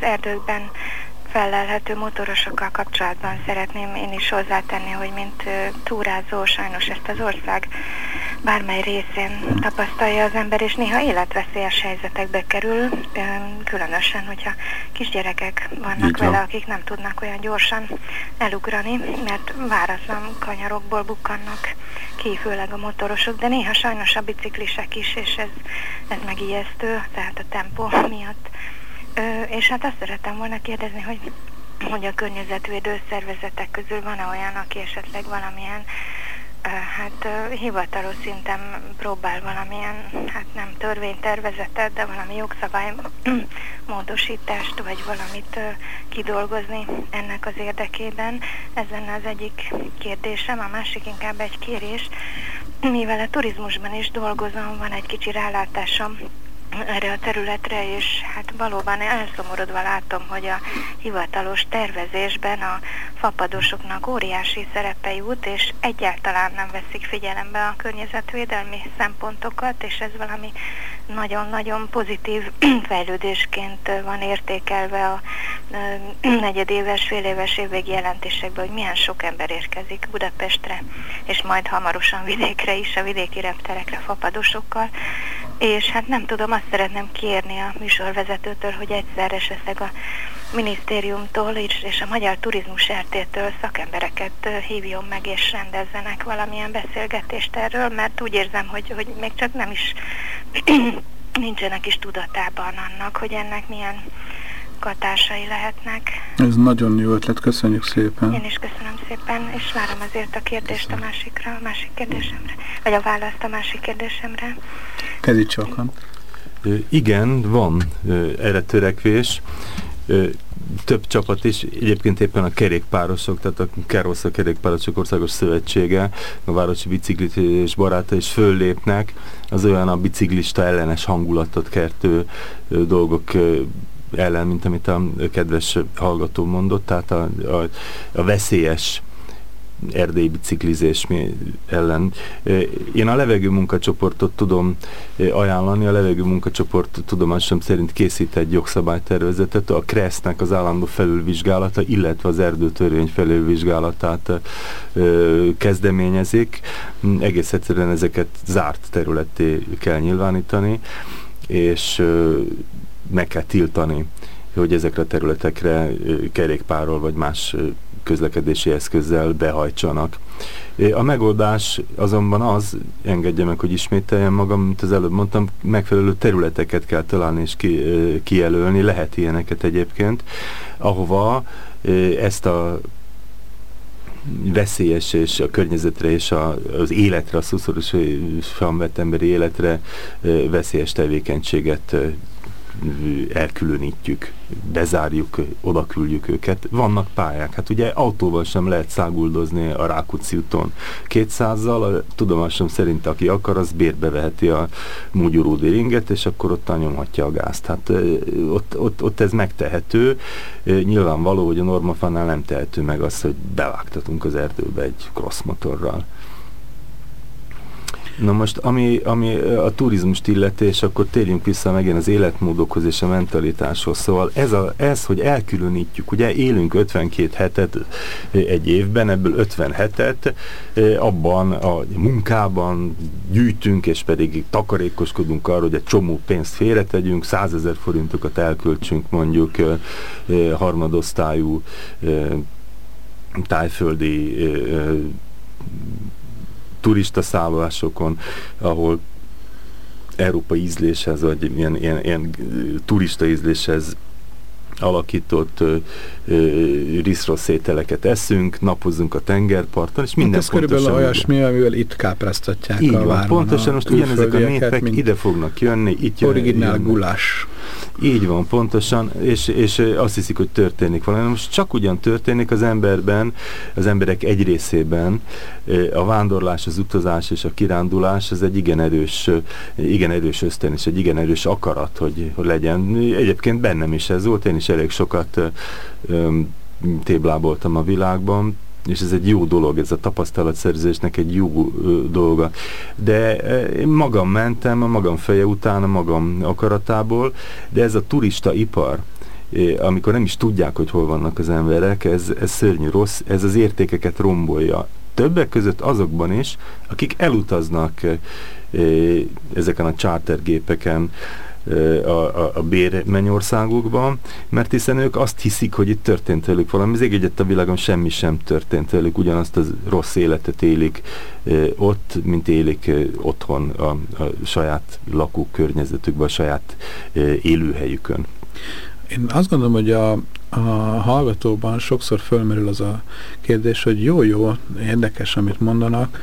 [SPEAKER 5] erdőkben fellelhető motorosokkal kapcsolatban szeretném én is hozzátenni, hogy mint túrázó sajnos ezt az ország bármely részén tapasztalja az ember, és néha életveszélyes helyzetekbe kerül, különösen, hogyha kisgyerekek vannak Így vele, akik nem tudnak olyan gyorsan elugrani, mert váratlan kanyarokból bukkannak ki, főleg a motorosok, de néha sajnos a biciklisek is, és ez, ez megijesztő, tehát a tempó miatt Ö, és hát azt szerettem volna kérdezni, hogy, hogy a környezetvédő szervezetek közül van-e olyan, aki esetleg valamilyen hát hivatalos szinten próbál valamilyen, hát nem törvénytervezetet, de valami jogszabály módosítást, vagy valamit kidolgozni ennek az érdekében. Ez lenne az egyik kérdésem, a másik inkább egy kérés. Mivel a turizmusban is dolgozom, van egy kicsi rálátásom erre a területre, és hát valóban elszomorodva látom, hogy a hivatalos tervezésben a fapadosoknak óriási szerepe jut, és egyáltalán nem veszik figyelembe a környezetvédelmi szempontokat, és ez valami nagyon-nagyon pozitív fejlődésként van értékelve a negyedéves, féléves évvégi jelentésekben, hogy milyen sok ember érkezik Budapestre, és majd hamarosan vidékre is, a vidéki repterekre fapadosokkal, és hát nem tudom, azt szeretném kérni a műsorvezetőtől, hogy egyszerre esetleg a minisztériumtól és, és a Magyar Turizmus RT-től szakembereket hívjon meg és rendezzenek valamilyen beszélgetést erről, mert úgy érzem, hogy, hogy még csak nem is nincsenek is tudatában annak, hogy ennek milyen hatásai lehetnek.
[SPEAKER 1] Ez nagyon jó ötlet, köszönjük szépen.
[SPEAKER 5] Én is köszönöm szépen, és várom azért a kérdést a másikra, a másik kérdésemre, vagy a választ a másik kérdésemre.
[SPEAKER 1] Kezi csakon.
[SPEAKER 2] Igen, van erre törekvés. Több csapat is, egyébként éppen a kerékpárosok, tehát a Kerosz a Kerékpárosok Országos Szövetsége, a Városi Biciklit és Baráta is föllépnek, az olyan a biciklista ellenes hangulatot kertő dolgok ellen, mint amit a kedves hallgató mondott, tehát a, a, a veszélyes erdélyi biciklizés ellen. Én a levegő munkacsoportot tudom ajánlani, a levegő munkacsoport tudomásom szerint készít egy jogszabálytervezetet, a KRESZ-nek az állandó felülvizsgálata, illetve az erdőtörvény felülvizsgálatát kezdeményezik. Egész egyszerűen ezeket zárt területté kell nyilvánítani, és meg kell tiltani hogy ezekre a területekre kerékpárral vagy más közlekedési eszközzel behajtsanak. A megoldás azonban az, engedje meg, hogy ismételjem magam, mint az előbb mondtam, megfelelő területeket kell találni és ki, kijelölni, lehet ilyeneket egyébként, ahova ezt a veszélyes és a környezetre és a, az életre, a szuszorosan vett emberi életre veszélyes tevékenységet elkülönítjük, bezárjuk, oda küldjük őket. Vannak pályák, hát ugye autóval sem lehet száguldozni a Rákóczi úton. 200-zal, a tudomásom szerint aki akar, az bérbe veheti a Múgyuródi ringet, és akkor ott nyomhatja a gázt. Hát ott, ott, ott ez megtehető. Nyilvánvaló, hogy a normafánál nem tehető meg azt, hogy bevágtatunk az erdőbe egy cross motorral. Na most, ami, ami a turizmust illeti, és akkor térjünk vissza megint az életmódokhoz és a mentalitáshoz. Szóval ez, a, ez hogy elkülönítjük, ugye élünk 52 hetet egy évben, ebből 50 hetet abban a munkában gyűjtünk, és pedig takarékoskodunk arra, hogy egy csomó pénzt félretegyünk, 100 ezer forintokat elköltsünk mondjuk harmadosztályú tájföldi turista szállásokon, ahol európai ízléshez, vagy ilyen, ilyen, ilyen turista ízléshez alakított riszrossz ételeket eszünk, napozunk a tengerparton, és minden hát
[SPEAKER 1] ez körülbelül olyasmi, amivel itt kápráztatják
[SPEAKER 2] Így a van, pontosan, most ugyanezek a népek ide fognak jönni, itt
[SPEAKER 1] jön, Originál jönnek. gulás.
[SPEAKER 2] Így van, pontosan, és, és azt hiszik, hogy történik valami. Most csak ugyan történik az emberben, az emberek egy részében, a vándorlás, az utazás és a kirándulás, ez egy igen erős, igen erős ösztön, és egy igen erős akarat, hogy, hogy legyen. Egyébként bennem is ez volt, én is elég sokat tébláboltam a világban, és ez egy jó dolog, ez a tapasztalatszerzésnek egy jó ö, dolga. De én magam mentem, a magam feje után, a magam akaratából, de ez a turista ipar, amikor nem is tudják, hogy hol vannak az emberek, ez, ez szörnyű rossz, ez az értékeket rombolja. Többek között azokban is, akik elutaznak ezeken a chartergépeken, a, a, a bérmennyországokban, mert hiszen ők azt hiszik, hogy itt történt velük valami. Az egyet a világon semmi sem történt velük, ugyanazt az rossz életet élik ott, mint élik otthon a, a saját lakókörnyezetükben, a saját élőhelyükön.
[SPEAKER 1] Én azt gondolom, hogy a, a hallgatóban sokszor fölmerül az a kérdés, hogy jó-jó, érdekes, amit mondanak,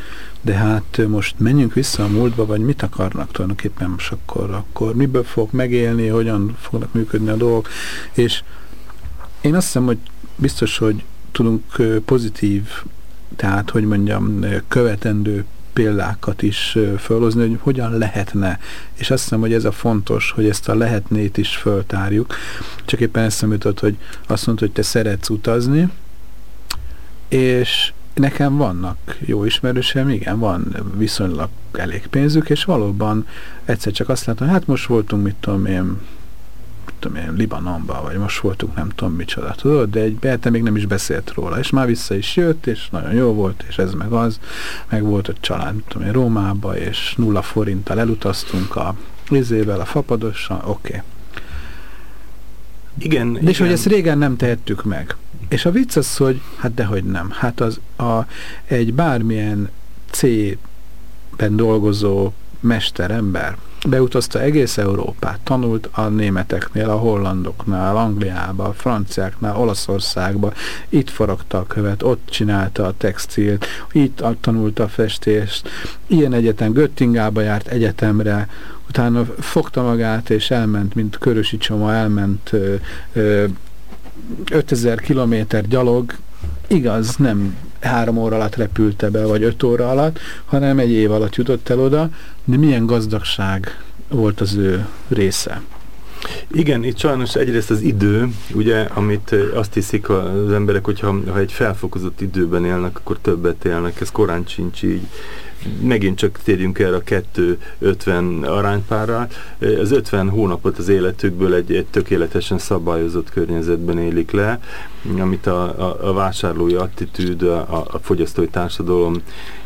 [SPEAKER 1] de hát most menjünk vissza a múltba, vagy mit akarnak tulajdonképpen most akkor, akkor miből fog megélni, hogyan fognak működni a dolgok, és én azt hiszem, hogy biztos, hogy tudunk pozitív, tehát, hogy mondjam, követendő példákat is fölhozni, hogy hogyan lehetne. És azt hiszem, hogy ez a fontos, hogy ezt a lehetnét is föltárjuk. Csak éppen eszem jutott, hogy azt mondta, hogy te szeretsz utazni, és nekem vannak jó ismerősem, igen, van viszonylag elég pénzük, és valóban egyszer csak azt látom, hát most voltunk, mit tudom én, mit tudom én, Libanonban, vagy most voltunk nem tudom micsoda, tudod, de egy Belte még nem is beszélt róla, és már vissza is jött, és nagyon jó volt, és ez meg az, meg volt a család, mit tudom én, Rómába, és nulla forinttal elutaztunk a vizével, a fapadossal, oké. Okay.
[SPEAKER 2] Igen,
[SPEAKER 1] De
[SPEAKER 2] igen.
[SPEAKER 1] és hogy ezt régen nem tehettük meg. És a vicc az, hogy hát dehogy nem. Hát az a, egy bármilyen C-ben dolgozó mesterember beutazta egész Európát, tanult a németeknél, a hollandoknál, Angliába, a franciáknál, Olaszországba, itt forogta a követ, ott csinálta a textilt, itt tanulta a festést, ilyen egyetem, Göttingába járt egyetemre, utána fogta magát és elment, mint Körösi Csoma, elment ö, ö, 5000 kilométer gyalog, igaz, nem három óra alatt repülte be, vagy öt óra alatt, hanem egy év alatt jutott el oda, de milyen gazdagság volt az ő része.
[SPEAKER 2] Igen, itt sajnos egyrészt az idő, ugye, amit azt hiszik az emberek, hogyha ha egy felfokozott időben élnek, akkor többet élnek, ez korán sincs így megint csak térjünk erre a 2-50 aránypárra. Az 50 hónapot az életükből egy, egy tökéletesen szabályozott környezetben élik le, amit a, a, a vásárlói attitűd, a, a fogyasztói társadalom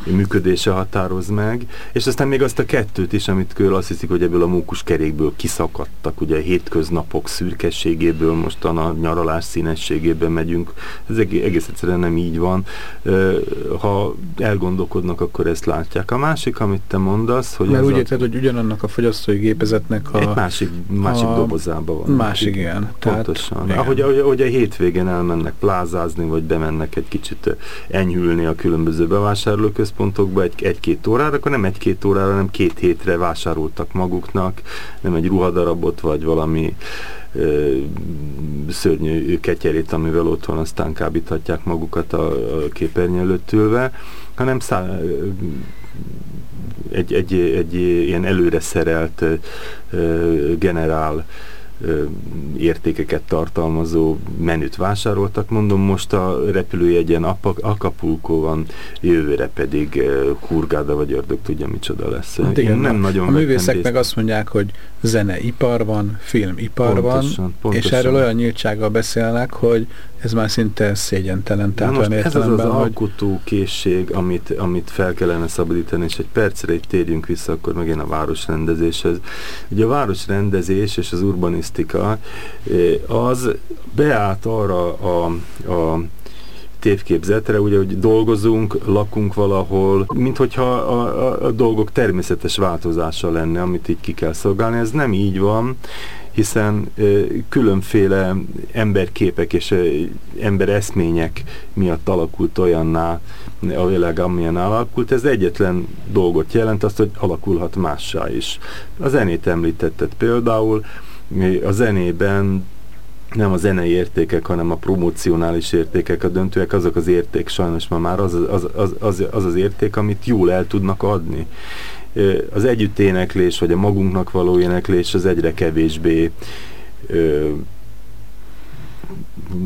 [SPEAKER 2] működése határoz meg, és aztán még azt a kettőt is, amit kül azt hiszik, hogy ebből a mókus kerékből kiszakadtak, ugye a hétköznapok szürkességéből, mostan a nyaralás színességében megyünk, ez egész egyszerűen nem így van. Ha elgondolkodnak, akkor ezt látják. A másik, amit te mondasz, hogy...
[SPEAKER 1] Mert úgy érted, hogy ugyanannak a fogyasztói gépezetnek a...
[SPEAKER 2] Egy másik, másik a, dobozában van.
[SPEAKER 1] Másik, igen.
[SPEAKER 2] Pontosan. Tehát, igen. Ahogy, ahogy, ahogy a hétvégén elmennek plázázni, vagy bemennek egy kicsit enyhülni a különböző bevásárlóközpontokba egy, egy-két órára, akkor nem egy-két órára, hanem két hétre vásároltak maguknak, nem egy ruhadarabot, vagy valami ö, szörnyű ketyerét, amivel otthon aztán kábíthatják magukat a, a képernyő előtt ülve, hanem szá, egy, egy, egy ilyen előre szerelt generál értékeket tartalmazó menüt vásároltak. Mondom, most a repülőjegyen Acapulco van, jövőre pedig Kurgáda vagy ördög tudja micsoda lesz.
[SPEAKER 1] Hát igen, nem nagyon a művészek meg azt mondják, hogy zeneipar van, filmipar pontosan, van, pontosan. és erről olyan nyíltsággal beszélnek, hogy ez már szinte szégyentelen. Tehát
[SPEAKER 2] most ez az az hogy... alkotó készség, amit, amit fel kellene szabadítani, és egy percre egy térjünk vissza akkor megint a városrendezéshez. Ugye a városrendezés és az urbanisztika eh, az beállt arra a, a tévképzetre, ugye, hogy dolgozunk, lakunk valahol, mint hogyha a, a, a dolgok természetes változása lenne, amit így ki kell szolgálni. Ez nem így van, hiszen ö, különféle emberképek és ö, embereszmények miatt alakult olyanná a világ, amilyen alakult. Ez egyetlen dolgot jelent, azt, hogy alakulhat mássá is. A zenét említetted például, a zenében nem a zenei értékek, hanem a promocionális értékek a döntőek, azok az érték sajnos ma már az az, az, az, az az érték, amit jól el tudnak adni. Az együtténeklés, vagy a magunknak való éneklés az egyre kevésbé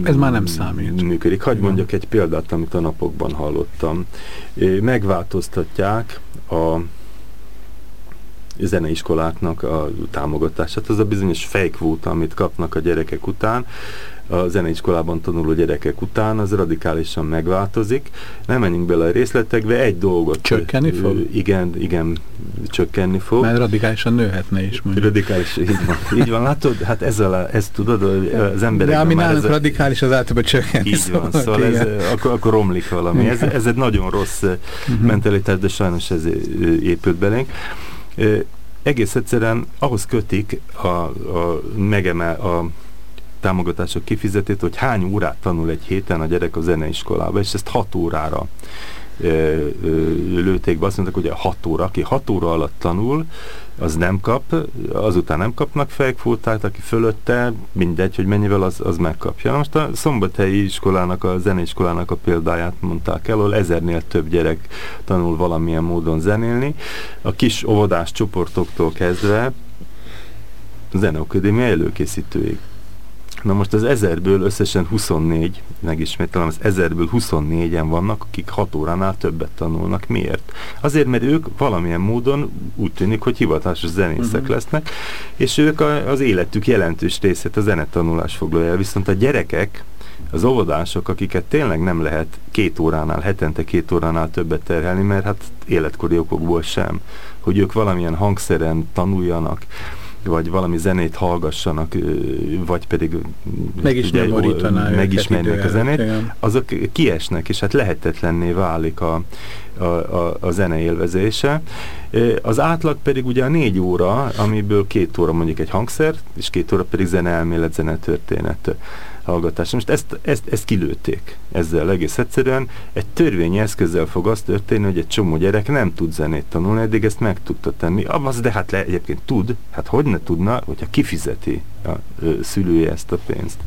[SPEAKER 1] ez már nem számít.
[SPEAKER 2] Működik. Hagy mondjak egy példát, amit a napokban hallottam. Megváltoztatják a zeneiskoláknak a támogatását. Az a bizonyos fejkvóta, amit kapnak a gyerekek után, a zeneiskolában tanuló gyerekek után, az radikálisan megváltozik. Nem menjünk bele a részletekbe, egy dolgot...
[SPEAKER 1] Csökkenni fog?
[SPEAKER 2] Igen, igen, csökkenni fog.
[SPEAKER 1] Mert radikálisan nőhetne is.
[SPEAKER 2] Mondjuk. Radikális, így van. Így van, látod? Hát ezzel, ez tudod, az emberek...
[SPEAKER 1] De ami nálunk radikális, az általában csökkenni
[SPEAKER 2] Így van, szóval, szóval ez, akkor, akkor romlik valami. Ez, ez egy nagyon rossz -huh. mentalitás, de sajnos ez épült belénk egész egyszerűen ahhoz kötik a, a, megemel, a támogatások kifizetét, hogy hány órát tanul egy héten a gyerek a zeneiskolába, és ezt hat órára lőtték be, azt mondták, hogy hat óra, aki hat óra alatt tanul, az nem kap, azután nem kapnak fejkvótát, aki fölötte, mindegy, hogy mennyivel az, az megkapja. Most a szombathelyi iskolának, a zeneiskolának a példáját mondták el, ahol ezernél több gyerek tanul valamilyen módon zenélni. A kis óvodás csoportoktól kezdve zeneakadémia előkészítőig. Na most az ezerből összesen 24, megismételem, az ezerből 24-en vannak, akik 6 óránál többet tanulnak. Miért? Azért, mert ők valamilyen módon úgy tűnik, hogy hivatásos zenészek uh-huh. lesznek, és ők a, az életük jelentős részét a zenetanulás foglalja el. Viszont a gyerekek, az óvodások, akiket tényleg nem lehet két óránál, hetente két óránál többet terhelni, mert hát életkori okokból sem, hogy ők valamilyen hangszeren tanuljanak, vagy valami zenét hallgassanak, vagy pedig
[SPEAKER 1] Meg is ugye,
[SPEAKER 2] megismernek a zenét, igen. azok kiesnek, és hát lehetetlenné válik a, a, a, a zene élvezése. Az átlag pedig ugye a négy óra, amiből két óra mondjuk egy hangszer, és két óra pedig zene elmélet, zenetörténet hallgatás. Most ezt, ezt, ezt kilőtték ezzel egész egyszerűen. Egy törvényi eszközzel fog az történni, hogy egy csomó gyerek nem tud zenét tanulni, eddig ezt meg tudta tenni. Az, de hát le, egyébként tud, hát hogy ne tudna, hogyha kifizeti a ö, szülője ezt a pénzt.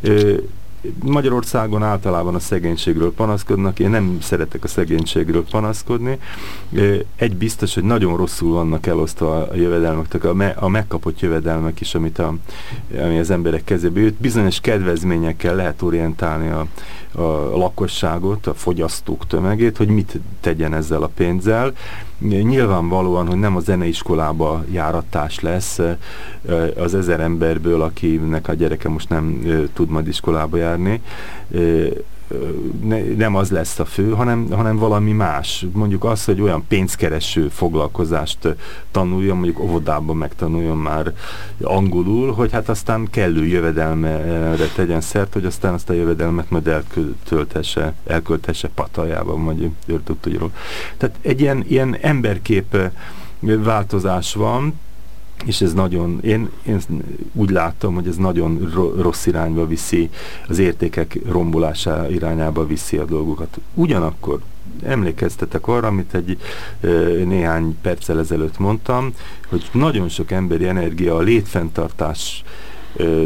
[SPEAKER 2] Ö, Magyarországon általában a szegénységről panaszkodnak, én nem szeretek a szegénységről panaszkodni. Egy biztos, hogy nagyon rosszul vannak elosztva a jövedelmek, a, a megkapott jövedelmek is, amit a, ami az emberek kezébe jut. Bizonyos kedvezményekkel lehet orientálni a, a lakosságot, a fogyasztók tömegét, hogy mit tegyen ezzel a pénzzel. Nyilvánvalóan, hogy nem a zeneiskolába járatás lesz az ezer emberből, akinek a gyereke most nem tud majd iskolába járni, ne, nem az lesz a fő, hanem, hanem valami más. Mondjuk az, hogy olyan pénzkereső foglalkozást tanuljon, mondjuk óvodában megtanuljon már angolul, hogy hát aztán kellő jövedelmere tegyen szert, hogy aztán azt a jövedelmet majd elköltesse, elköltesse Patajában, vagy ő tudja. Tehát egy ilyen, ilyen emberkép változás van, és ez nagyon, én, én úgy látom, hogy ez nagyon rossz irányba viszi, az értékek rombolása irányába viszi a dolgokat. Ugyanakkor emlékeztetek arra, amit egy néhány perccel ezelőtt mondtam, hogy nagyon sok emberi energia a létfenntartás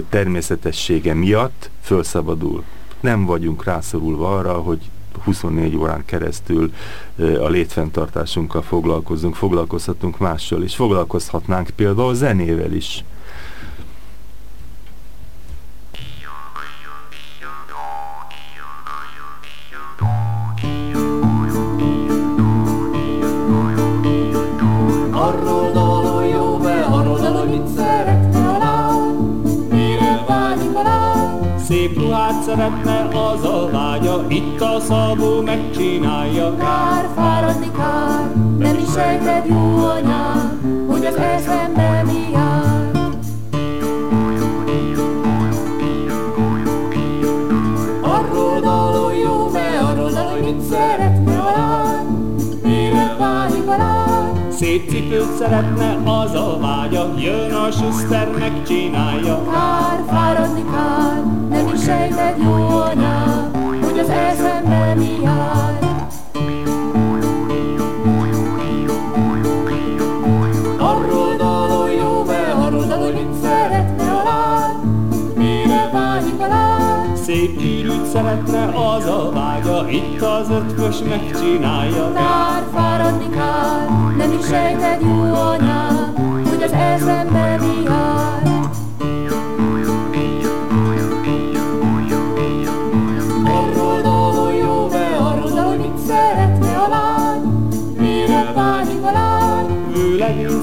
[SPEAKER 2] természetessége miatt felszabadul. Nem vagyunk rászorulva arra, hogy 24 órán keresztül a létfenntartásunkkal foglalkozunk, foglalkozhatunk mással is, foglalkozhatnánk például zenével is.
[SPEAKER 6] Szeretne, az a vágya, itt a szabó megcsinálja.
[SPEAKER 4] Kár fáradni kár, nem is sejted jó anyám, hogy az eszembe mi jár. Arról dalol jó, me arról dalol, mit szeretne a lány, mire válik a lány.
[SPEAKER 6] Szép cipőt szeretne, az a vágya, jön a suszter, megcsinálja.
[SPEAKER 4] Kár fáradni kár, nem is sejted jó anyám, hogy az eszembe mi jár. Arról dalol jó, be arról dalol, mit szeretne a lány, mire vágyik a lány.
[SPEAKER 6] Szép szeretne, az a vágya, itt az ötvös megcsinálja.
[SPEAKER 4] Kár fáradni kár, nem is sejted jó anyám, hogy az eszembe mi jár.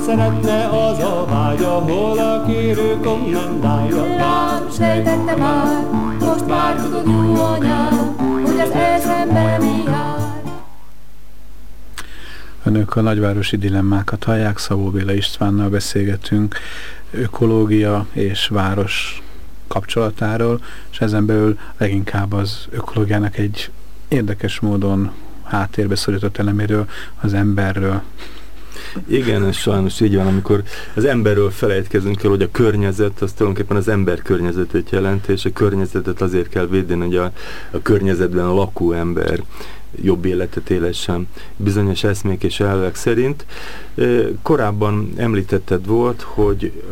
[SPEAKER 6] Szeretne, az a vágya, hol a kérő kommentálja.
[SPEAKER 4] Rám sejtette már, most már tudod jó anyám, hogy az eszembe mi jár.
[SPEAKER 1] Önök a nagyvárosi dilemmákat hallják, Szabó Béla Istvánnal beszélgetünk ökológia és város kapcsolatáról, és ezen belül leginkább az ökológiának egy érdekes módon háttérbe szorított eleméről, az emberről.
[SPEAKER 2] Igen, ez sajnos így van, amikor az emberről felejtkezünk el, hogy a környezet, az tulajdonképpen az ember környezetét jelenti, és a környezetet azért kell védeni, hogy a, a környezetben a lakó ember jobb életet élessen bizonyos eszmék és elvek szerint. Korábban említetted volt, hogy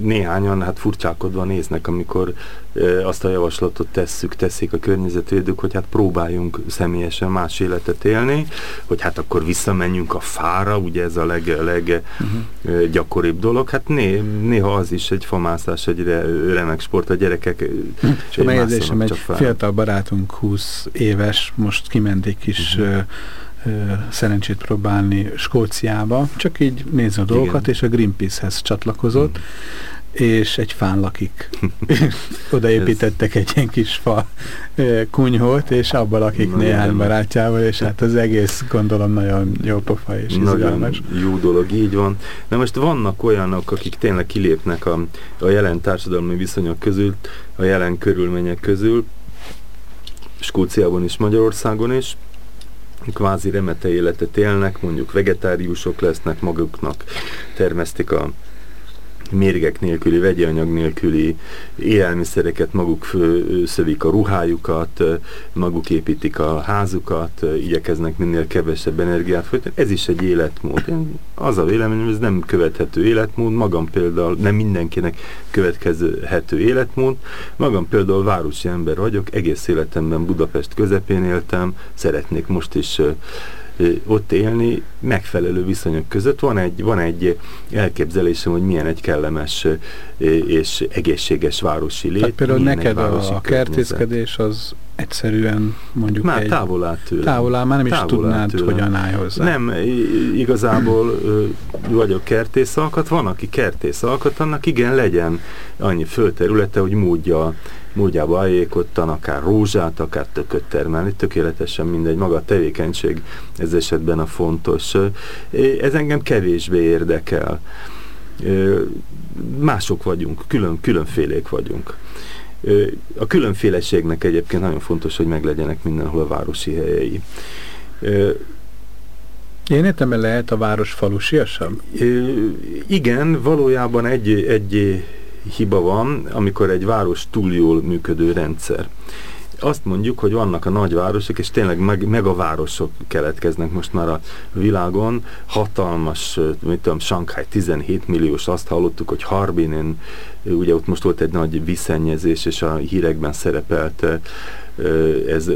[SPEAKER 2] néhányan hát furcsálkodva néznek, amikor azt a javaslatot tesszük, teszik a környezetvédők, hogy hát próbáljunk személyesen más életet élni, hogy hát akkor visszamenjünk a fára, ugye ez a leg, leg uh-huh. gyakoribb dolog. Hát né, néha az is egy famászás, egy remek sport, a gyerekek
[SPEAKER 1] És a megjegyzésem, egy fiatal barátunk 20 éves, most kiment egy kis uh-huh szerencsét próbálni Skóciába, csak így nézni a dolgokat, Igen. és a Greenpeace-hez csatlakozott, mm. És egy fán lakik. Odaépítettek egy ilyen kis fa kunyhót, és abban lakik Na, néhány igen. barátjával, és hát az egész gondolom nagyon jó pofa és izgalmas.
[SPEAKER 2] jó dolog, így van. Na most vannak olyanok, akik tényleg kilépnek a, a jelen társadalmi viszonyok közül, a jelen körülmények közül, Skóciában is, Magyarországon is, kvázi remete életet élnek, mondjuk vegetáriusok lesznek maguknak, termesztik a mérgek nélküli, vegyi anyag nélküli élelmiszereket, maguk szövik a ruhájukat, maguk építik a házukat, igyekeznek minél kevesebb energiát folytani. Ez is egy életmód. Én az a véleményem, ez nem követhető életmód, magam például nem mindenkinek következhető életmód. Magam például városi ember vagyok, egész életemben Budapest közepén éltem, szeretnék most is ott élni megfelelő viszonyok között. Van egy, van egy elképzelésem, hogy milyen egy kellemes és egészséges városi lét. Tehát
[SPEAKER 1] például neked a, a kertészkedés az egyszerűen mondjuk
[SPEAKER 2] Már egy... távol áll tőle.
[SPEAKER 1] Távol áll, már nem távol is tudnád, tőle. hogyan állj hozzá.
[SPEAKER 2] Nem, igazából vagyok kertészalkat, van, aki kertészalkat, annak igen legyen annyi földterülete, hogy módja módjába álljék ottan akár rózsát, akár tököt termelni, tökéletesen mindegy, maga a tevékenység ez esetben a fontos. Ez engem kevésbé érdekel. Mások vagyunk, külön, különfélék vagyunk. A különféleségnek egyébként nagyon fontos, hogy meglegyenek mindenhol a városi helyei.
[SPEAKER 1] Én értem, lehet a város falusiasabb?
[SPEAKER 2] Igen, valójában egy, egy hiba van, amikor egy város túl jól működő rendszer. Azt mondjuk, hogy vannak a nagyvárosok, és tényleg meg, meg a városok keletkeznek most már a világon. Hatalmas, mit tudom, Shanghai 17 milliós, azt hallottuk, hogy Harbinin, ugye ott most volt egy nagy viszennyezés, és a hírekben szerepelt ez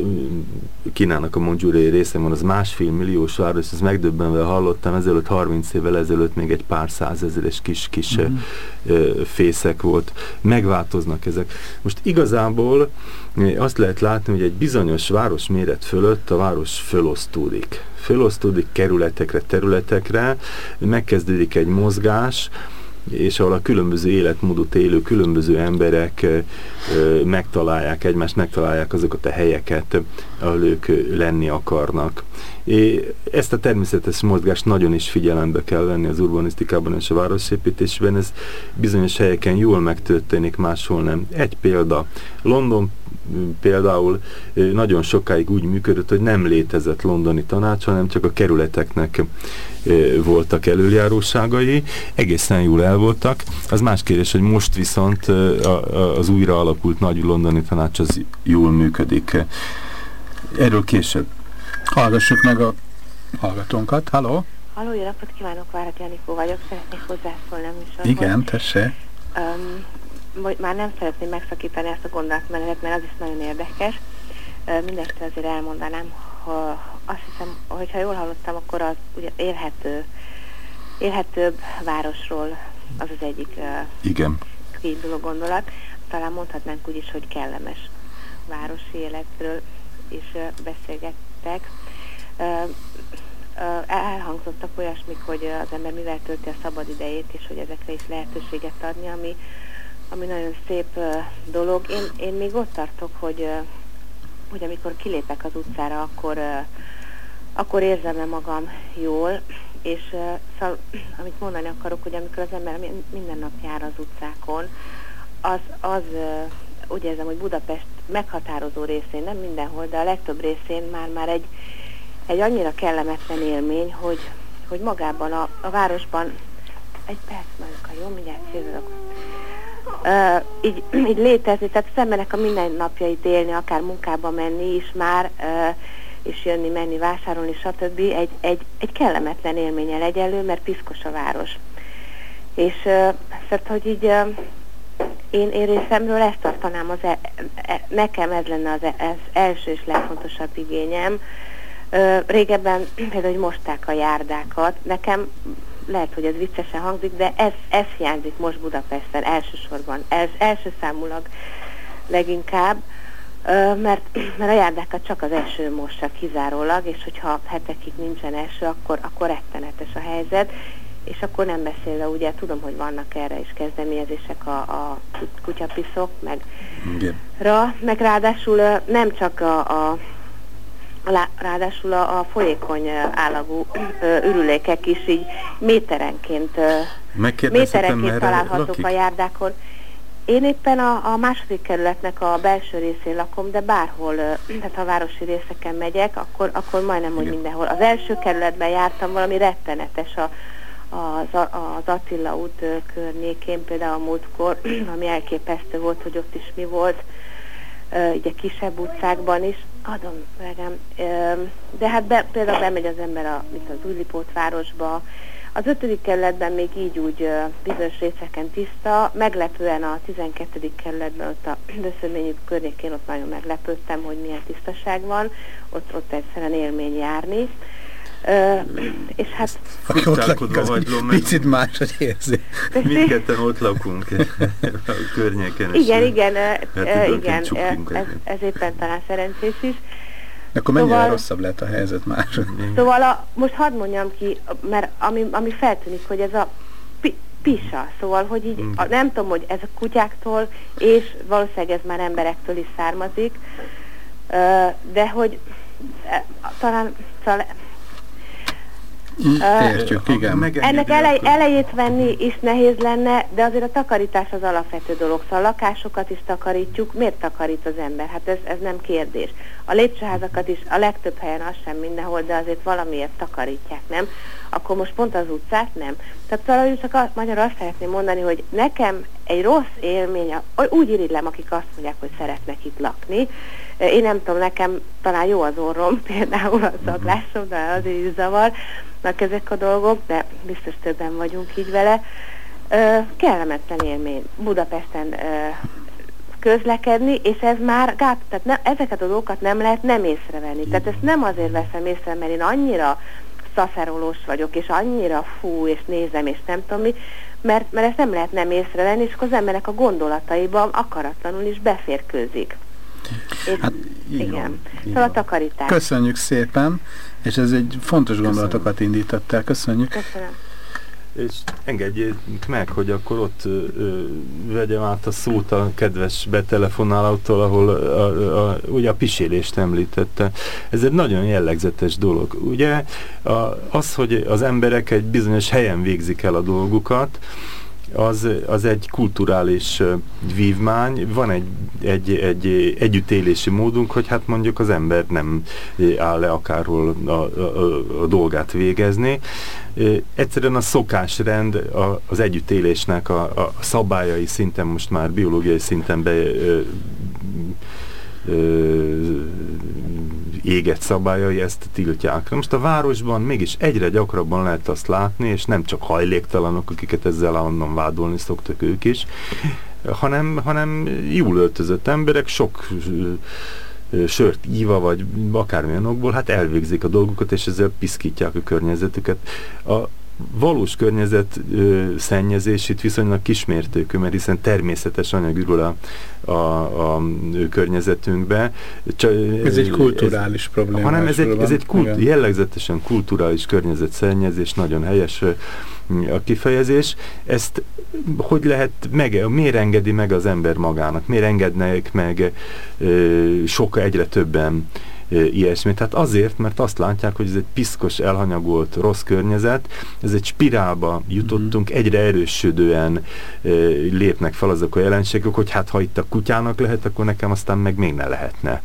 [SPEAKER 2] Kínának a Mondzsúriai része van, az másfél milliós város, ezt megdöbbenve hallottam, ezelőtt 30 évvel ezelőtt még egy pár százezeres kis-kis mm. -hmm. fészek volt. Megváltoznak ezek. Most igazából azt lehet látni, hogy egy bizonyos város méret fölött a város fölosztódik. Fölosztódik kerületekre, területekre, megkezdődik egy mozgás, és ahol a különböző életmódot élő különböző emberek megtalálják egymást, megtalálják azokat a helyeket, ahol ők lenni akarnak. Ezt a természetes mozgást nagyon is figyelembe kell venni az urbanisztikában és a városépítésben, ez bizonyos helyeken jól megtörténik, máshol nem. Egy példa, London például nagyon sokáig úgy működött, hogy nem létezett londoni tanács, hanem csak a kerületeknek voltak előjáróságai, egészen jól el voltak. Az más kérdés, hogy most viszont az újra alakult nagy londoni tanács az jól működik. Erről később.
[SPEAKER 1] Hallgassuk meg a hallgatónkat. Halló?
[SPEAKER 7] Halló, jó napot kívánok, Várat Janikó vagyok, szeretnék hozzászólni a műsorhoz.
[SPEAKER 1] Igen, tessék.
[SPEAKER 7] Um, már nem szeretném megszakítani ezt a gondolatmenetet, mert az is nagyon érdekes. Mindenesetre azért elmondanám, ha azt hiszem, hogyha jól hallottam, akkor az ugye élhető, élhetőbb városról az az egyik
[SPEAKER 2] Igen.
[SPEAKER 7] kiinduló gondolat. Talán mondhatnánk úgy is, hogy kellemes városi életről is beszélgettek. Elhangzottak olyasmik, hogy az ember mivel tölti a szabad idejét, és hogy ezekre is lehetőséget adni, ami ami nagyon szép dolog. Én, én még ott tartok, hogy, hogy amikor kilépek az utcára, akkor, akkor érzem-e magam jól, és szóval, amit mondani akarok, hogy amikor az ember minden nap jár az utcákon, az, az úgy érzem, hogy Budapest meghatározó részén, nem mindenhol, de a legtöbb részén már-már egy, egy annyira kellemetlen élmény, hogy, hogy magában a, a városban egy perc, mondjuk, jó, mindjárt jövök uh, így, így létezni, tehát az embernek a mindennapjait élni, akár munkába menni is már, uh, és jönni, menni, vásárolni, stb. Egy, egy, egy kellemetlen élménye legyen, mert piszkos a város. És uh, szóval, hogy így uh, én, én részemről ezt tartanám, az e, e, nekem ez lenne az, e, az első és legfontosabb igényem. Uh, régebben például, hogy mosták a járdákat, nekem lehet, hogy ez viccesen hangzik, de ez, ez hiányzik most Budapesten elsősorban, els, első számulag leginkább, mert, mert a járdákat csak az eső mossa kizárólag, és hogyha hetekig nincsen eső, akkor, akkor rettenetes a helyzet, és akkor nem beszélve, ugye tudom, hogy vannak erre is kezdeményezések a, a kutyapiszok, meg, ra, meg ráadásul nem csak a, a ráadásul a, a folyékony állagú ürülékek is így méterenként, méterenként találhatók lakik? a járdákon. Én éppen a, a második kerületnek a belső részén lakom, de bárhol, tehát ha városi részeken megyek, akkor, akkor majdnem, hogy mindenhol. Az első kerületben jártam, valami rettenetes a, az, az Attila út környékén, például a múltkor, ami elképesztő volt, hogy ott is mi volt, ugye kisebb utcákban is, adom regem, de hát be, például bemegy az ember a, mint az Újlipót városba, az ötödik kerületben még így úgy bizonyos részeken tiszta, meglepően a 12. kerületben, ott a Döszörményi környékén ott nagyon meglepődtem, hogy milyen tisztaság van, ott, ott egyszerűen élmény járni. Uh, és hát...
[SPEAKER 1] Aki ott lakik, az picit máshogy érzi.
[SPEAKER 2] Mindketten ott lakunk a környéken.
[SPEAKER 7] Igen, igen, uh, igen, ez, ez éppen talán szerencsés is.
[SPEAKER 1] Akkor mennyire szóval, rosszabb lett a helyzet már?
[SPEAKER 7] Szóval a, most hadd mondjam ki, mert ami, ami feltűnik, hogy ez a pi, pisa, szóval, hogy így, a, nem tudom, hogy ez a kutyáktól, és valószínűleg ez már emberektől is származik, de hogy talán, talán
[SPEAKER 1] Értjük, igen.
[SPEAKER 7] Ennek elej, elejét venni is nehéz lenne, de azért a takarítás az alapvető dolog. Szóval a lakásokat is takarítjuk. Miért takarít az ember? Hát ez, ez nem kérdés. A lépcsőházakat is a legtöbb helyen az sem mindenhol, de azért valamiért takarítják, nem? Akkor most pont az utcát nem. Tehát valahogy csak a, magyar azt szeretném mondani, hogy nekem egy rossz élmény, úgy irigylem, akik azt mondják, hogy szeretnek itt lakni. Én nem tudom, nekem talán jó az orrom, például a szaglásom, de azért is zavar, ezek a dolgok, de biztos többen vagyunk így vele. Ö, kellemetlen élmény Budapesten ö, közlekedni, és ez már gát, tehát ne, ezeket a dolgokat nem lehet nem észrevenni. Tehát ezt nem azért veszem észre, mert én annyira szaferolós vagyok, és annyira fú, és nézem, és nem tudom mi, mert, mert ezt nem lehet nem észrevenni, és akkor az emberek a gondolataiban akaratlanul is beférkőzik. És, hát, igen. Van, szóval a takarítás.
[SPEAKER 1] Köszönjük szépen, és ez egy fontos gondolatokat indított el. Köszönjük.
[SPEAKER 7] Köszönöm.
[SPEAKER 2] És engedjék meg, hogy akkor ott ö, ö, vegyem át a szót a kedves betelefonálótól, ahol a, a, a, ugye a pisélést említette. Ez egy nagyon jellegzetes dolog. Ugye a, az, hogy az emberek egy bizonyos helyen végzik el a dolgukat, az, az egy kulturális vívmány, van egy, egy, egy együttélési módunk, hogy hát mondjuk az ember nem áll le akárhol a, a, a, dolgát végezni. Egyszerűen a szokásrend a, az együttélésnek a, a szabályai szinten, most már biológiai szinten be égett szabályai ezt tiltják. Most a városban mégis egyre gyakrabban lehet azt látni, és nem csak hajléktalanok, akiket ezzel onnan vádolni szoktak ők is, hanem, hanem jól öltözött emberek, sok sört íva, vagy akármilyen okból, hát elvégzik a dolgukat, és ezzel piszkítják a környezetüket. A, valós környezet ö, szennyezés itt viszonylag kismértékű, mert hiszen természetes anyag ürül a, a, a környezetünkbe.
[SPEAKER 1] Csa, ez egy kulturális ez, probléma.
[SPEAKER 2] Hanem ez egy, ez egy kult, jellegzetesen kulturális környezetszennyezés, nagyon helyes a kifejezés. Ezt hogy lehet meg, miért engedi meg az ember magának? Miért engednek meg ö, sok egyre többen ilyesmi. Tehát azért, mert azt látják, hogy ez egy piszkos, elhanyagolt, rossz környezet, ez egy spirálba jutottunk, uh-huh. egyre erősödően lépnek fel azok a jelenségek, hogy hát ha itt a kutyának lehet, akkor nekem aztán meg még ne lehetne.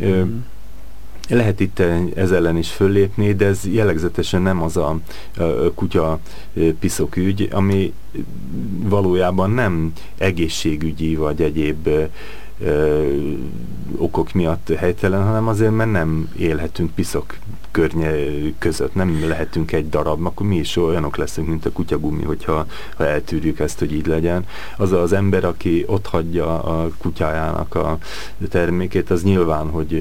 [SPEAKER 2] Uh-huh. Lehet itt ez ellen is föllépni, de ez jellegzetesen nem az a, a kutya piszok ügy, ami valójában nem egészségügyi vagy egyéb ö, okok miatt helytelen, hanem azért, mert nem élhetünk piszok környe között, nem lehetünk egy darab, akkor mi is olyanok leszünk, mint a kutyagumi, hogyha ha eltűrjük ezt, hogy így legyen. Az az ember, aki ott hagyja a kutyájának a termékét, az nyilván, hogy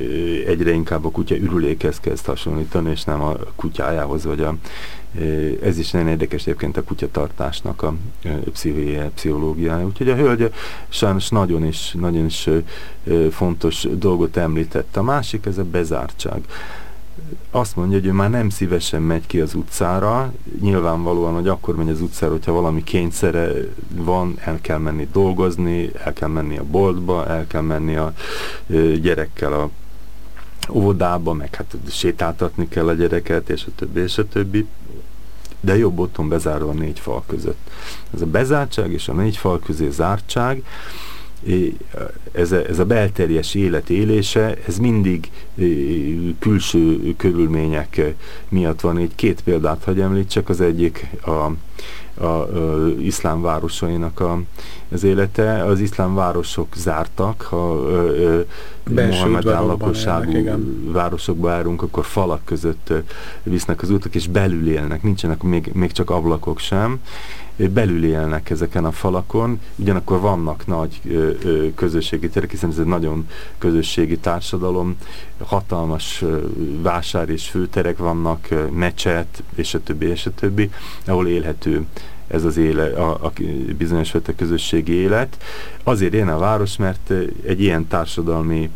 [SPEAKER 2] egyre inkább a kutya ürülékhez kezd hasonlítani, és nem a kutyájához, vagy a ez is nagyon érdekes egyébként a kutyatartásnak a pszichológiája. Úgyhogy a hölgy sajnos nagyon is, nagyon is fontos dolgot említett. A másik, ez a bezártság. Azt mondja, hogy ő már nem szívesen megy ki az utcára, nyilvánvalóan, hogy akkor megy az utcára, hogyha valami kényszere van, el kell menni dolgozni, el kell menni a boltba, el kell menni a gyerekkel a óvodába, meg hát sétáltatni kell a gyereket, és a többi, és a többi de jobb otthon bezárva a négy fal között. Ez a bezártság és a négy fal közé zártság, ez a, ez a belterjes élet élése, ez mindig külső körülmények miatt van. Így két példát hagy említsek, az egyik a, a, iszlám városainak a, az élete. Az iszlám városok zártak, ha Mohamed lakosságú városokba járunk, akkor falak között visznek az utak, és belül élnek, nincsenek még, még csak ablakok sem belül élnek ezeken a falakon, ugyanakkor vannak nagy közösségi terek, hiszen ez egy nagyon közösségi társadalom, hatalmas vásár és főterek vannak, mecset, és a többi, és a többi, ahol élhető ez az éle, a, a bizonyos fajta közösségi élet. Azért én a város, mert egy ilyen társadalmi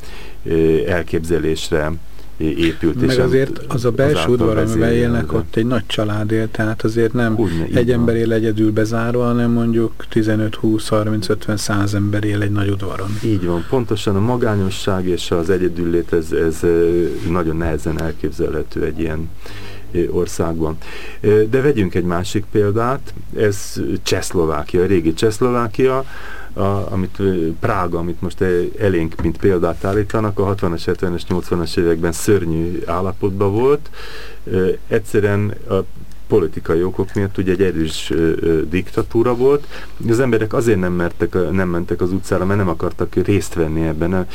[SPEAKER 2] elképzelésre épült.
[SPEAKER 1] Meg és azért az a belső udvar, amivel élnek, ott egy nagy család él, tehát azért nem Úgy, egy ember él egyedül bezárva, hanem mondjuk 15, 20, 30, 50, 100 ember él egy nagy udvaron.
[SPEAKER 2] Így van, pontosan a magányosság és az egyedüllét, ez, ez nagyon nehezen elképzelhető egy ilyen országban. De vegyünk egy másik példát, ez Csehszlovákia, régi Csehszlovákia, a, amit Prága, amit most elénk, mint példát állítanak, a 60-as, 70-es, 80-as években szörnyű állapotban volt. Egyszerűen a politikai okok miatt ugye egy erős ö, ö, diktatúra volt. Az emberek azért nem, mertek, nem mentek az utcára, mert nem akartak részt venni ebben.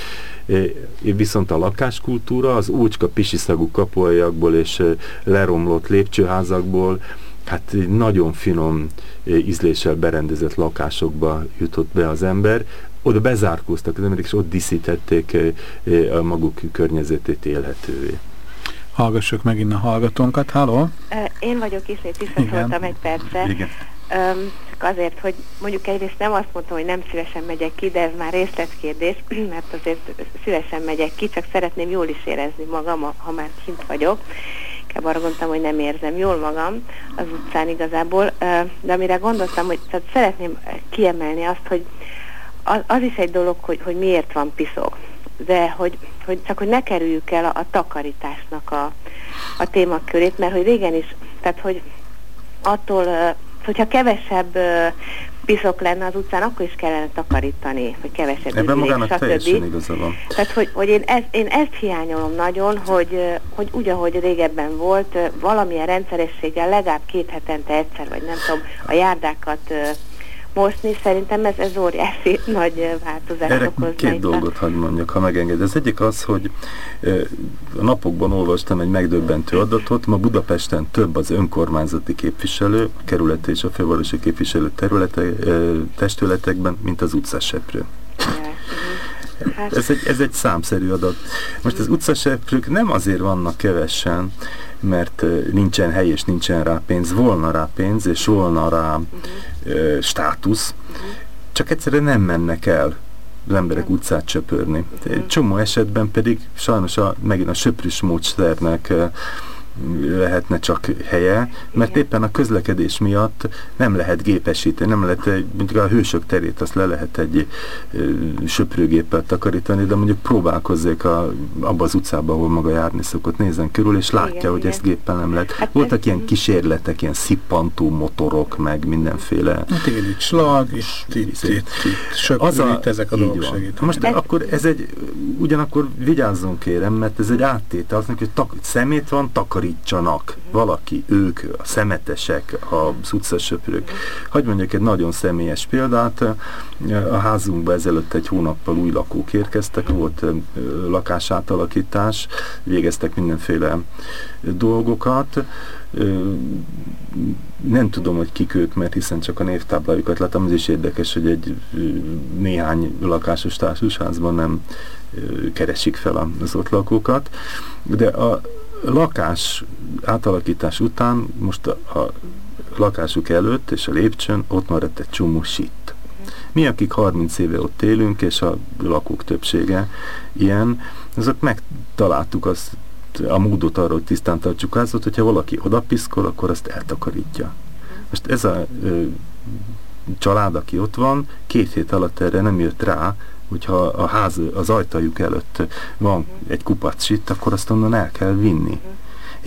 [SPEAKER 2] Viszont a lakáskultúra az úcska pisiszagú kapuajakból és leromlott lépcsőházakból hát nagyon finom ízléssel berendezett lakásokba jutott be az ember, oda bezárkóztak az emberek, és ott diszítették a maguk környezetét élhetővé.
[SPEAKER 1] Hallgassuk megint a hallgatónkat. Halló?
[SPEAKER 7] Én vagyok Iszét, visszaszóltam egy percre. Igen. Um, azért, hogy mondjuk egyrészt nem azt mondtam, hogy nem szívesen megyek ki, de ez már részletkérdés, mert azért szívesen megyek ki, csak szeretném jól is érezni magam, ha már kint vagyok inkább arra gondoltam, hogy nem érzem jól magam az utcán igazából, de amire gondoltam, hogy tehát szeretném kiemelni azt, hogy az, az is egy dolog, hogy, hogy miért van piszok, de hogy, hogy csak hogy ne kerüljük el a, a takarításnak a, a témakörét, mert hogy régen is, tehát hogy attól, hogyha kevesebb piszok lenne az utcán, akkor is kellene takarítani, hogy kevesebb
[SPEAKER 2] Ebben magának stb. teljesen igaza van.
[SPEAKER 7] Tehát, hogy, hogy én, ezt, én ezt hiányolom nagyon, hogy, hogy úgy, ahogy régebben volt, valamilyen rendszerességgel legalább két hetente egyszer, vagy nem tudom, a járdákat mosni, szerintem ez, ez óriási nagy változás
[SPEAKER 2] Erre okoz. két dolgot hadd mondjak, ha megenged. Az egyik az, hogy a napokban olvastam egy megdöbbentő adatot, ma Budapesten több az önkormányzati képviselő, a kerület és a fővárosi képviselő területe, testületekben, mint az utcaseprő. Hát. Ez egy, ez egy számszerű adat. Most az utcaseprők nem azért vannak kevesen, mert nincsen hely és nincsen rá pénz, volna rá pénz és volna rá státusz, csak egyszerűen nem mennek el az emberek utcát csöpörni. Egy csomó esetben pedig sajnos a, megint a söprűs módszernek lehetne csak helye, mert éppen a közlekedés miatt nem lehet gépesíteni, nem lehet, mondjuk a hősök terét azt le lehet egy söprőgéppel takarítani, de mondjuk próbálkozzék a, abba az utcába, ahol maga járni szokott, nézen körül, és látja, igen, hogy igen. ezt géppel nem lehet. Hát Voltak ilyen kísérletek, ilyen szippantó motorok, meg mindenféle.
[SPEAKER 1] Hát igen, itt slag, és itt, itt, az a, ezek a dolgok.
[SPEAKER 2] Most ez, akkor ez egy, ugyanakkor vigyázzon kérem, mert ez egy áttétel, azt mondjuk, hogy tak, szemét van, takarít takarítsanak valaki, ők, a szemetesek, a utcasöprők. Hogy mondjuk egy nagyon személyes példát, a házunkba ezelőtt egy hónappal új lakók érkeztek, volt lakásátalakítás, végeztek mindenféle dolgokat, nem tudom, hogy kik ők, mert hiszen csak a névtáblájukat láttam, az is érdekes, hogy egy néhány lakásos társasházban nem keresik fel az ott lakókat, de a lakás átalakítás után most a, a lakásuk előtt és a lépcsőn ott maradt egy csomó sit. Mi, akik 30 éve ott élünk, és a lakók többsége ilyen, azok megtaláltuk azt a módot arra, hogy tisztán tartsuk házat, hogyha valaki odapiszkol, akkor azt eltakarítja. Most ez a ö, család, aki ott van, két hét alatt erre nem jött rá, hogyha a ház, az ajtajuk előtt van egy kupac sit, akkor azt onnan el kell vinni.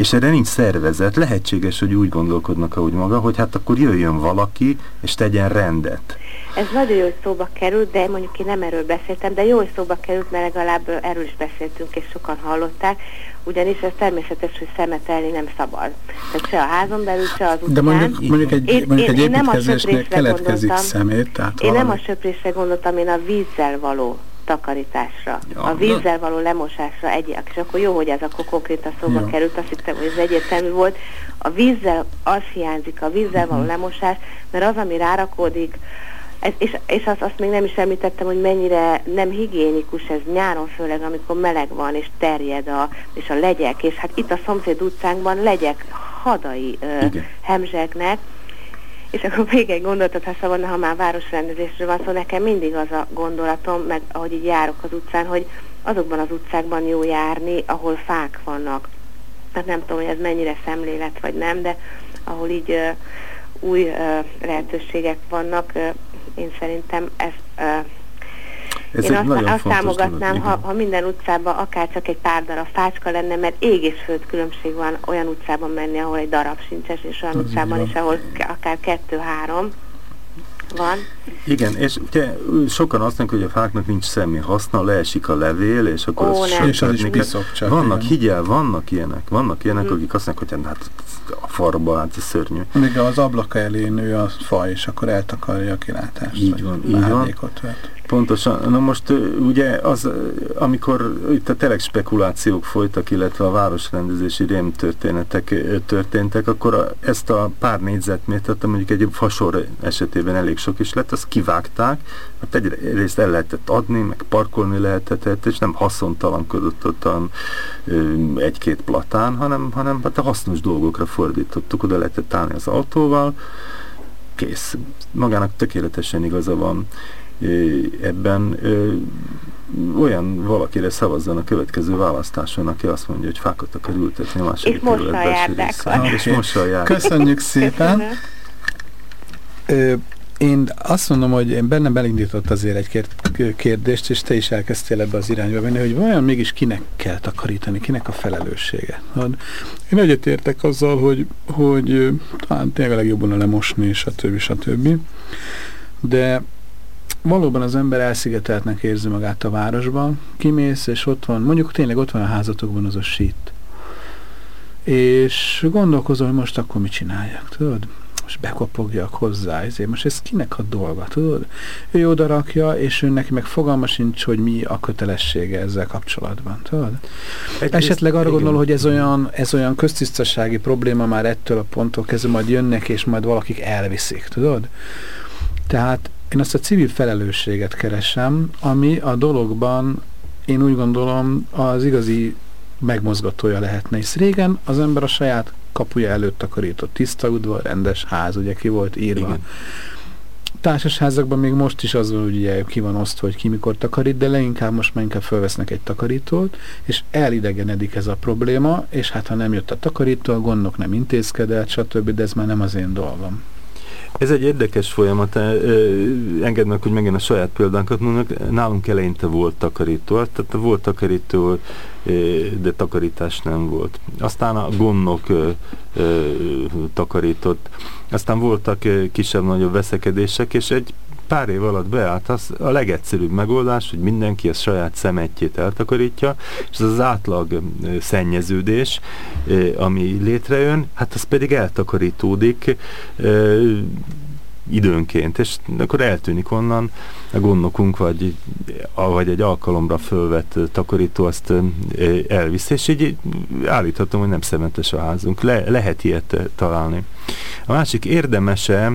[SPEAKER 2] És erre nincs szervezet. Lehetséges, hogy úgy gondolkodnak, ahogy maga, hogy hát akkor jöjjön valaki, és tegyen rendet.
[SPEAKER 7] Ez nagyon jó, hogy szóba került, de mondjuk én nem erről beszéltem, de jó, hogy szóba került, mert legalább erről is beszéltünk, és sokan hallották, ugyanis ez természetes, hogy szemetelni nem szabad. Tehát se a házon belül, se az utcán.
[SPEAKER 1] De mondjuk, mondjuk egy,
[SPEAKER 7] Én-
[SPEAKER 1] mondjuk
[SPEAKER 7] én-
[SPEAKER 1] egy
[SPEAKER 7] én nem a
[SPEAKER 1] keletkezik
[SPEAKER 7] gondoltam.
[SPEAKER 1] szemét, tehát
[SPEAKER 7] Én nem a
[SPEAKER 1] valami-
[SPEAKER 7] söprésre gondoltam, én a vízzel való takarításra,
[SPEAKER 2] Ja,
[SPEAKER 7] a vízzel való lemosásra egyek, és akkor jó, hogy ez akkor konkrétan szóba
[SPEAKER 1] Jó.
[SPEAKER 7] került, azt hittem, hogy ez egyértelmű volt. A vízzel, az hiányzik, a vízzel
[SPEAKER 1] Mhm.
[SPEAKER 7] való lemosás, mert az, ami rárakódik, ez, és, és azt, azt még nem is említettem, hogy mennyire nem higiénikus ez nyáron, főleg amikor meleg van, és terjed a, és a legyek, és hát itt a szomszéd utcánkban legyek hadai ö, hemzsegnek, és akkor még egy gondolatot, ha szabadna, ha már városrendezésről van szó, nekem mindig az a gondolatom, meg ahogy így járok az utcán, hogy azokban az utcákban jó járni, ahol fák vannak. Tehát nem tudom, hogy ez mennyire szemlélet vagy nem, de ahol így ö, új ö, lehetőségek vannak, ö, én szerintem ez ö,
[SPEAKER 2] Ez
[SPEAKER 7] én
[SPEAKER 2] egy
[SPEAKER 7] azt,
[SPEAKER 2] nagyon
[SPEAKER 7] azt támogatnám, ha, ha minden utcában akár csak egy pár darab fácska lenne, mert ég és föld különbség van olyan utcában menni, ahol egy darab sincses, és olyan
[SPEAKER 1] Az így
[SPEAKER 7] utcában is, ahol akár kettő-három van.
[SPEAKER 2] Igen, és ugye sokan azt mondják, hogy a fáknak nincs semmi haszna, leesik a levél, és akkor
[SPEAKER 7] Ó,
[SPEAKER 2] azt.
[SPEAKER 1] És az is piszok csak.
[SPEAKER 2] Vannak,
[SPEAKER 1] igen.
[SPEAKER 2] higgyel, vannak ilyenek, vannak ilyenek,
[SPEAKER 7] Mhm.
[SPEAKER 2] akik azt mondják, hogy hát a farba, hát ez szörnyű.
[SPEAKER 1] Még az ablaka elé nő a fa, és akkor eltakarja a kilátást.
[SPEAKER 2] Így
[SPEAKER 1] vagy
[SPEAKER 2] van, így van.
[SPEAKER 1] árnyékot vet.
[SPEAKER 2] Pontosan. Na most ugye az, amikor itt a tényleg spekulációk folytak, illetve a városrendezési rémtörténetek történtek, akkor ezt a pár négyzetmétert, mondjuk egy fasor esetében elég sok is lett, azt kivágták, mert egyrészt el lehetett adni, meg parkolni lehetett, és nem haszontalankodott ott egy-két platán, hanem, hanem hát a hasznos dolgokra fordítottuk, oda lehetett állni az autóval, kész. Magának tökéletesen igaza van ebben. Olyan valakire szavazzon a következő választáson, aki azt mondja, hogy fákat akar ültetni a második
[SPEAKER 7] És mossa a
[SPEAKER 2] kerület belső
[SPEAKER 7] járdákat.
[SPEAKER 2] részén. És
[SPEAKER 1] Oké.
[SPEAKER 2] mossa a járdákat.
[SPEAKER 1] Köszönjük szépen!
[SPEAKER 7] Köszönöm.
[SPEAKER 1] Én azt mondom, hogy én bennem belindított azért egy kér- kérdést, és te is elkezdtél ebbe az irányba menni, hogy vajon mégis kinek kell takarítani, kinek a felelőssége. Hát, én egyetértek azzal, hogy, hogy talán tényleg a legjobb volna lemosni, stb. stb. De valóban az ember elszigeteltnek érzi magát a városban, kimész, és ott van, mondjuk tényleg ott van a házatokban az a sít. És gondolkozom, hogy most akkor mit csináljak, tudod? Most bekopogjak hozzá, ezért most ez kinek a dolga, tudod? Ő oda rakja, és ő neki meg fogalma sincs, hogy mi a kötelessége ezzel kapcsolatban, tudod?
[SPEAKER 2] Egyrészt-
[SPEAKER 1] Esetleg arra gondol, hogy ez olyan, ez olyan köztisztasági probléma már ettől a ponttól kezdve majd jönnek, és majd valakik elviszik, tudod? Tehát én azt a civil felelősséget keresem, ami a dologban én úgy gondolom az igazi megmozgatója lehetne. És régen az ember a saját kapuja előtt takarított tiszta udvar, rendes ház, ugye ki volt írva.
[SPEAKER 2] Igen.
[SPEAKER 1] Társasházakban még most is az van, hogy ugye ki van osztva, hogy ki mikor takarít, de leginkább most már inkább felvesznek egy takarítót, és elidegenedik ez a probléma, és hát ha nem jött a takarító, a gondok nem intézkedett, stb., de ez már nem az én dolgom.
[SPEAKER 2] Ez egy érdekes folyamat. Engedd meg, hogy megint a saját példánkat mondok. Nálunk eleinte volt takarító, tehát volt takarító, de takarítás nem volt. Aztán a ö, takarított. Aztán voltak kisebb-nagyobb veszekedések, és egy pár év alatt beállt az a legegyszerűbb megoldás, hogy mindenki a saját szemetjét eltakarítja, és az az átlag szennyeződés, ami létrejön, hát az pedig eltakarítódik időnként, és akkor eltűnik onnan a gondnokunk, vagy, vagy egy alkalomra fölvett takarító azt elvisz, és így állíthatom, hogy nem szemetes a házunk. Le, lehet ilyet találni. A másik érdemese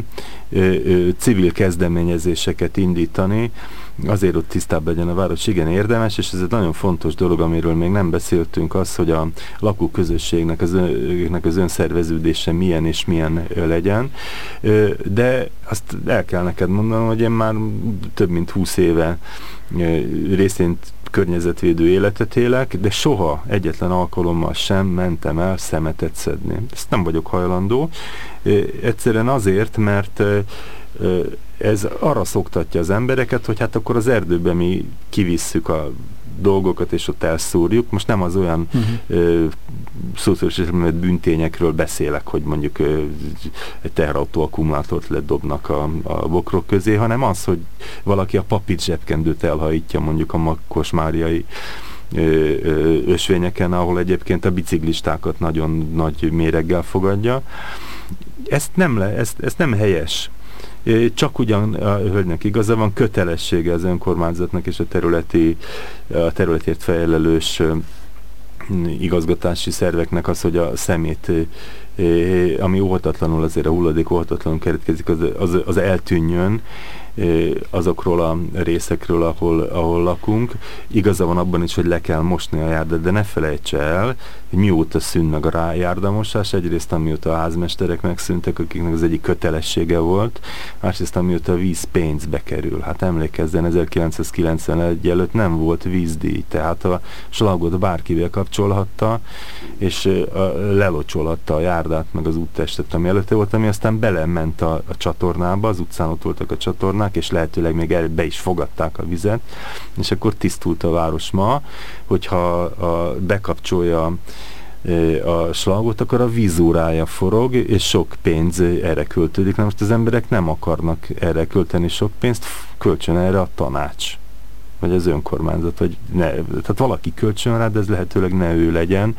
[SPEAKER 2] civil kezdeményezéseket indítani, azért ott tisztább legyen a város, igen érdemes, és ez egy nagyon fontos dolog, amiről még nem beszéltünk, az, hogy a lakóközösségnek az, önnek az önszerveződése milyen és milyen legyen. De azt el kell neked mondanom, hogy én már több mint 20 éve részint környezetvédő életet élek, de soha egyetlen alkalommal sem mentem el szemetet szedni. Ezt nem vagyok hajlandó. Egyszerűen azért, mert ez arra szoktatja az embereket, hogy hát akkor az erdőbe mi kivisszük a dolgokat, és ott elszúrjuk. Most nem az olyan
[SPEAKER 1] Uh-huh.
[SPEAKER 2] esetben bűntényekről beszélek, hogy mondjuk ö, egy teherautó akkumulátort ledobnak a, a bokrok közé, hanem az, hogy valaki a papír zsebkendőt elhajítja mondjuk a Makkos Máriai ösvényeken, ahol egyébként a biciklistákat nagyon nagy méreggel fogadja. Ezt nem, le, ezt, ezt nem helyes. Csak ugyan a hölgynek igaza van, kötelessége az önkormányzatnak és a területi, a területért felelős igazgatási szerveknek az, hogy a szemét, ami óhatatlanul azért a hulladék óhatatlanul keretkezik, az, az, az eltűnjön, azokról a részekről, ahol, ahol lakunk. Igaza van abban is, hogy le kell mosni a járdát, de ne felejtse el, hogy mióta szűn meg a rájárdamosás, egyrészt amióta a házmesterek megszűntek, akiknek az egyik kötelessége volt, másrészt amióta a víz pénzbe kerül. Hát emlékezzen, 1991 előtt nem volt vízdíj, tehát a slagot bárkivel kapcsolhatta, és lelocsolhatta a járdát, meg az úttestet, ami előtte volt, ami aztán belement a, a csatornába, az utcán ott voltak a csatornák, és lehetőleg még be is fogadták a vizet, és akkor tisztult a város ma, hogyha a, bekapcsolja a slagot, akkor a vízórája forog, és sok pénz erre költődik. Na most az emberek nem akarnak erre költeni sok pénzt, költsön erre a tanács vagy az önkormányzat, vagy ne, tehát valaki költsön rá, de ez lehetőleg ne ő legyen.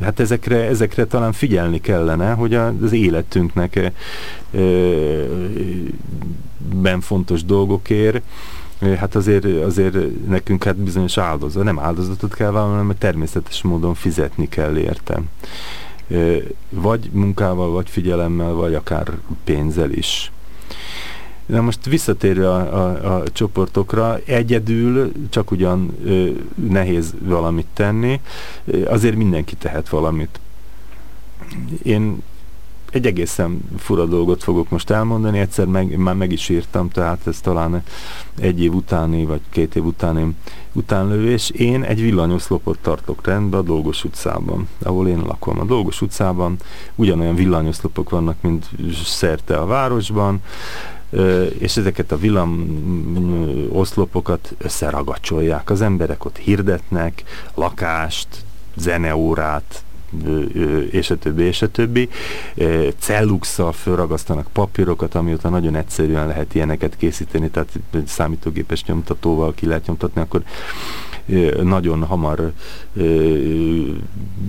[SPEAKER 2] Hát ezekre, ezekre talán figyelni kellene, hogy az életünknek ben fontos dolgokért hát azért, azért nekünk hát bizonyos áldozat, nem áldozatot kell vállalni, hanem természetes módon fizetni kell értem. Vagy munkával, vagy figyelemmel, vagy akár pénzzel is. Na most visszatérve a, a, a csoportokra, egyedül csak ugyan ö, nehéz valamit tenni, azért mindenki tehet valamit. Én egy egészen fura dolgot fogok most elmondani, egyszer meg, már meg is írtam, tehát ez talán egy év utáni, vagy két év utáni utánlövés. Én egy villanyoszlopot tartok rendbe a Dolgos utcában, ahol én lakom. A Dolgos utcában ugyanolyan villanyoszlopok vannak, mint szerte a városban, és ezeket a villam oszlopokat összeragacsolják. Az emberek ott hirdetnek lakást, zeneórát, és a többi, és a többi. Celluxal fölragasztanak papírokat, amióta nagyon egyszerűen lehet ilyeneket készíteni, tehát számítógépes nyomtatóval ki lehet nyomtatni, akkor nagyon hamar